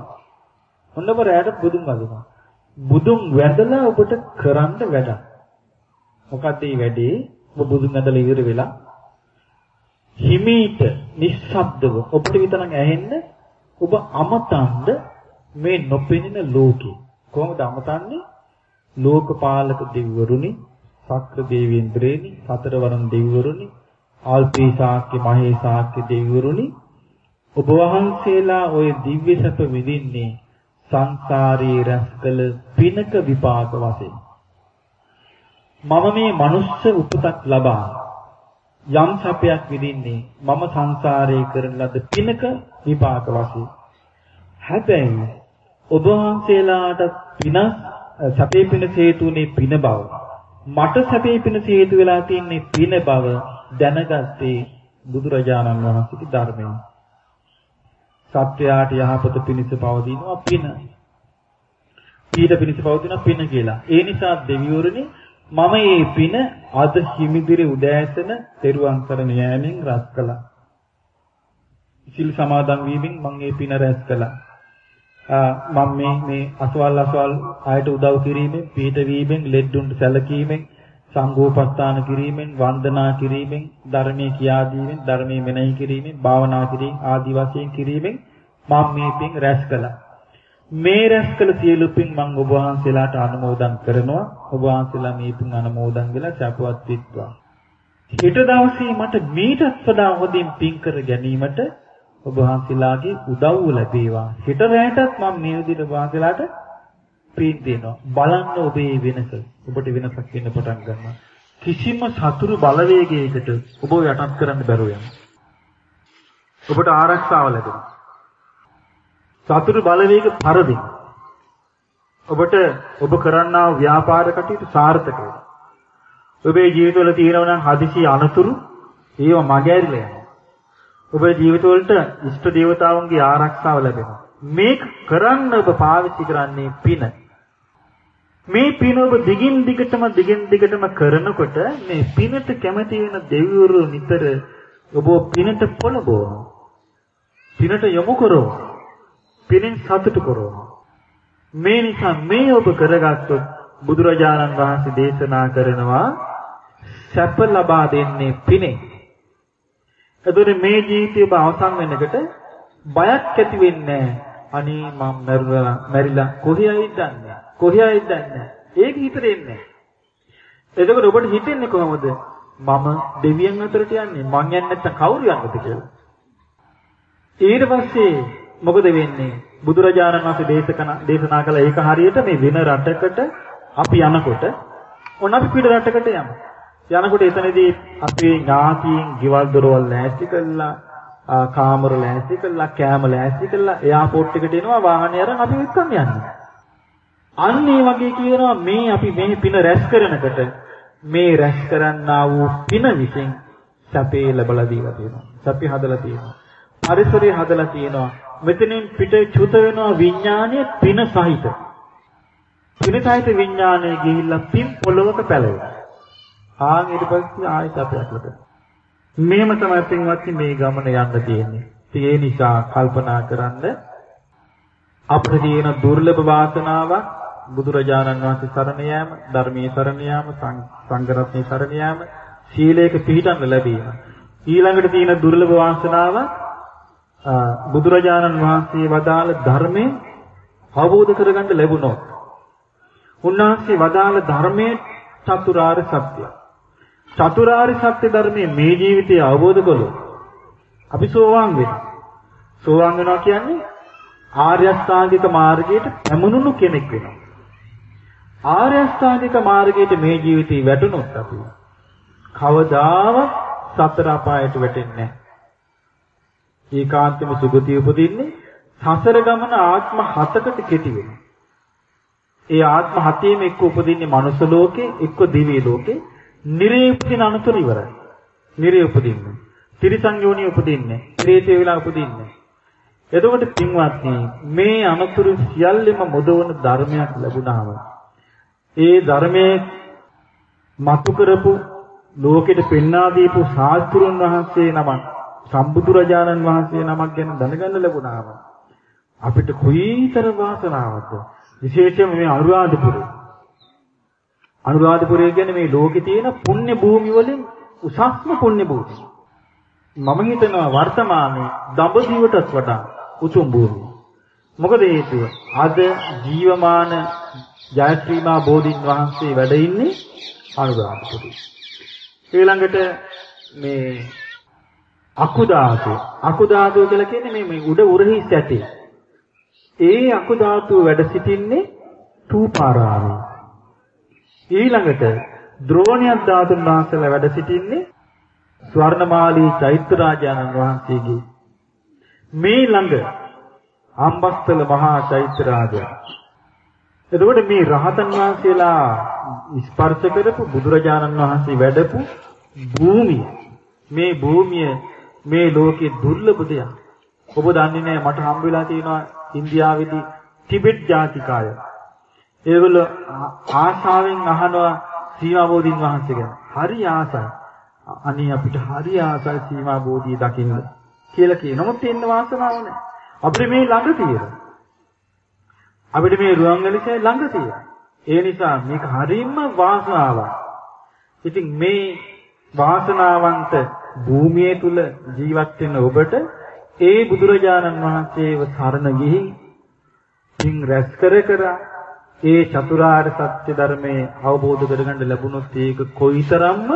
ඔන්න ඔබ රැයට බුදුන් වදිනවා. බුදුන් වැඳලා ඔබට කරන්න වැඩක්. මොකක්ද මේ වැඩේ? ඔබ බුදුන් වැඳලා ඉවර වෙලා හිමීට නිස්සබ්දව ඔබට විතරක් ඇහෙන්න ඔබ අමතන්ද මේ නොපෙනෙන ලෝකේ. කොහොමද අමතන්නේ? ලෝකපාලක දෙවිවරුනි සක්‍ර දේවේන්ද්‍රේනි සතරවරන් දෙවිවරුනි ආල්පී ශාක්‍ය මහේ ශාක්‍ය දෙවිවරුනි. ඔබ වහන්සේලා ওই දිව්‍ය සැප විඳින්නේ සංසාරයේ රැස්කල පිනක විපාක වශයෙන්. මම මේ මනුෂ්‍ය උපතක් ලබා යම් සැපයක් විඳින්නේ මම සංසාරයේ කරන ලද පිනක විපාක වශයෙන්. හැබැයි ඔබ වහන්සේලාට පින සැපේ පින හේතුනේ පින බව. මට සැපේ පින හේතු වෙලා තින්නේ පින බව දැනගත්තේ බුදුරජාණන් වහන්සේගේ ධර්මයෙන්. සත්‍යයට යහපත පිණිස පවතිනවා පින. පීඩ පිණිස පවතිනවා පින කියලා. ඒ නිසා දෙවිවරුනි මම මේ පින අද හිමිදිරි උදෑසන තෙරුවන් සරණ යෑමෙන් රැස් කළා. සිල් සමාදන් වීමෙන් මම මේ පින රැස් කළා. මම මේ මේ අසවල් අසවල් ආයත උදව් කිරීමෙන් පීඩ වීමෙන් ලෙඩුන්ට සැලකීමෙන් සංඝෝපස්ථාන කිරීමෙන් වන්දනා කිරීමෙන් ධර්මයේ කියා දීමෙන් ධර්මයේ මෙනෙහි කිරීමෙන් භාවනා කිරීම ආදි වශයෙන් කිරීමෙන් මම මේ පින් රැස් කළා. මේ රැස් කළ සියලු පින් මම ඔබ වහන්සේලාට අනුමෝදන් කරනවා. ඔබ වහන්සේලා මේ පින් අනුමෝදන් වෙලා සපවත් විත්වා. හෙට දවසේ මට මීටත් වඩා හොඳින් පින් කර ගැනීමට ඔබ වහන්සේලාගේ උදව්ව ලැබේවා. හෙට රැයටත් මම මේ විදිහට වහන්සේලාට පින් දෙනවා. බලන්න ඔබේ වෙනස. ඔබට වෙනසක් වෙන්න පටන් ගන්නවා. කිසිම සතුරු බලවේගයකට ඔබ යටත් කරන්න බැරුව යනවා. ඔබට ආරක්ෂාව ලැබෙනවා. සතුරු බලවේග පරදින. ඔබට ඔබ කරන්නා ව්‍යාපාර කටයුතු සාර්ථක වෙනවා. ඔබේ ජීවිතවල තියෙනවා නම් හදිසි අනතුරු ඒව මගහැරිලා යනවා. ඔබේ ජීවිතවලට ඉෂ්ට දේවතාවුන්ගේ ආරක්ෂාව ලැබෙනවා. මේ කරන්න ඔබ පාවිච්චි කරන්නේ පින. මේ පින ඔබ දිගින් දිගටම දිගින් දිගටම කරනකොට මේ පිනට කැමති වෙන දෙවිවරු නිතර ඔබ පිනට පොළඹවනවා. පිනට යොමු කරනවා. පිනෙන් සතුටු කරනවා. මේ නිසා මේ ඔබ කරගත්තොත් බුදුරජාණන් වහන්සේ දේශනා කරනවා සැප ලබා දෙන්නේ පිනේ. එතකොට මේ ජීවිතය ඔබ අවසන් වෙනකොට බයක් ඇති වෙන්නේ අනේ මම මැරුණා මැරිලා කොහේයිද දන්නේ කොහේයිද දන්නේ ඒක හිතේ එන්නේ එතකොට ඔබට හිතෙන්නේ කොහොමද? මම දෙවියන් අතරට යන්නේ. මං යන්නේ නැත්නම් කවුරු යන්නද කියලා. ඊට පස්සේ මොකද වෙන්නේ? බුදුරජාණන් වහන්සේ දේශකන දේශනා කළ ඒක හරියට මේ වෙන රටකට අපි යනකොට ඔන්න අපි පිට රටකට යමු. යනකොට එතනදී අපේ ඥාතීන් ගෙවල් දොරවල් ලෑස්ති කළා කාමර ලෑස්ති කළා කෑම ලෑස්ති කළා එයාපෝට් එකට එනවා වාහනේ අරන් අපි එක්කම යන්නේ. අන්න ඒ වගේ කියනවා මේ අපි මේ පින රැස් කරනකොට මේ රැස් කරන්නා වූ පින විසින් සැපේ ලැබලා දීලා තියෙනවා. සැපේ හදලා තියෙනවා. පරිසරය හදලා තියෙනවා. මෙතනින් පිට චුත වෙනවා විඥානය පින සහිත. පිනසහිත විඥානය ගිහිල්ලා පින් පොළවක පැලවෙනවා. ආන් ඊට පස්සේ ආයෙත් අපි අතලට. මේම තමයි පින්වත්නි මේ ගමන යන්න තියෙන්නේ. ඒ නිසා කල්පනා කරන්න අපිට තියෙන දුර්ලභ වාසනාවක් බුදුරජාණන් වහන්සේ සරණ යාම, ධර්මයේ සරණ යාම, සංඝරත්නයේ සරණ යාම, සීලයක පිළිපදන්න ලැබීම. ඊළඟට තියෙන දුර්ලභ වාසනාව බුදුරජාණන් වහන්සේ වදාළ ධර්මයේ අවබෝධ කරගන්න ලැබුණොත් උන්වහන්සේ වදාළ ධර්මයේ චතුරාර්ය සත්‍යය. චතුරාර්ය සත්‍ය ධර්මයේ මේ ජීවිතය අවබෝධ කළොත් අපි සෝවාන් වෙනවා. සෝවාන් වෙනවා කියන්නේ ආර්ය අෂ්ටාංගික මාර්ගයට පැමුණුණු කෙනෙක් වෙනවා. ආර්ය අෂ්ටාංගික මාර්ගයට මේ ජීවිතේ වැටුණොත් අපි කවදාවත් සතර අපායට වැටෙන්නේ නැහැ. ඒකාන්තම සුගතිය උපදින්නේ සසර ගමන ආත්ම හතකට කෙටි වෙනවා. ඒ ආත්ම හතේම එක්ක උපදින්නේ මනුස්ස ලෝකේ, එක්ක දිව්‍ය ලෝකේ, නිරේ උපදින අනුතර ඉවරයි. නිරේ උපදින්නේ. තිරිසන් යෝනිය උපදින්නේ. ප්‍රේතය වෙලා උපදින්නේ. එතකොට පින්වත්නි මේ අනුතුරු සියල්ලම මොදවන ධර්මයක් ලැබුණාම ඒ ධර්මයේ මතු කරපු ලෝකෙට පෙන්වා දීපු ශාස්ත්‍රුන් වහන්සේ නමක් සම්බුදුරජාණන් වහන්සේ නමක් ගැන දැනගන්න ලැබුණාම අපිට කොයිතර වාසනාවක්ද විශේෂයෙන්ම මේ අනුරාධපුරේ අනුරාධපුරය කියන්නේ මේ ලෝකේ තියෙන පුණ්‍ය භූමි වලින් උසස්ම පුණ්‍ය භූමිය. මම හිතනවා වර්තමානයේ දඹදිවටත් වඩා උතුම් භූමිය. මොකද හේතුව? අද ජීවමාන ජයශ්‍රීමා බෝධින් වහන්සේ වැඩ ඉන්නේ අනුරාධපුරේ. ඊළඟට මේ අකුධාතු අකුධාතු කියලා කියන්නේ මේ මේ උඩ උරහිස් ඇති. ඒ අකුධාතු වැඩ සිටින්නේ තූපාරාමේ. ඊළඟට ද්‍රෝණියක් ධාතුන් වහන්සේලා වැඩ සිටින්නේ ස්වර්ණමාලී චෛත්‍ය රාජානන් වහන්සේගේ මේ ළඟ අම්බස්තල මහා චෛත්‍ය රාජයා. එතකොට මේ රහතන් වහන්සේලා ස්පර්ශ කරපු බුදුරජාණන් වහන්සේ වැඩපු භූමිය මේ භූමිය මේ ලෝකේ දුර්ලභ දෙයක්. ඔබ දන්නේ නැහැ මට හම්බ වෙලා තියෙනවා ඉන්දියාවේදී ටිබෙට් ජාතිකාය. ඒගොල්ලෝ ආශාවෙන් අහනවා සීමා බෝධීන් වහන්සේ ගැන. හරි ආසයි. අනේ අපිට හරි ආසයි සීමා බෝධිය දකින්න කියලා කියන. නමුත් එන්න වාසනාව නැහැ. අපිට මේ ළඟ තියෙනවා. අපිට මේ රුවන්වැලිසෑය ළඟ තියෙනවා. ඒ නිසා මේක හරියම වාසනාවක්. ඉතින් මේ වාසනාවන්ත භූමිය තුල ජීවත් වෙන ඔබට ඒ බුදුරජාණන් වහන්සේව සරණ ගිහින් පින් රැස් කර කර ඒ චතුරාර්ය සත්‍ය ධර්මයේ අවබෝධ කරගන්න ලැබුණොත් ඒක කොයිතරම්ම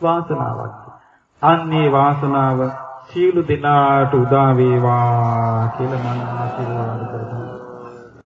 වාසනාවක්ද? අන්නේ වාසනාව සියලු දෙනාට උදා වේවා කියලා මම ආශිර්වාද කරනවා.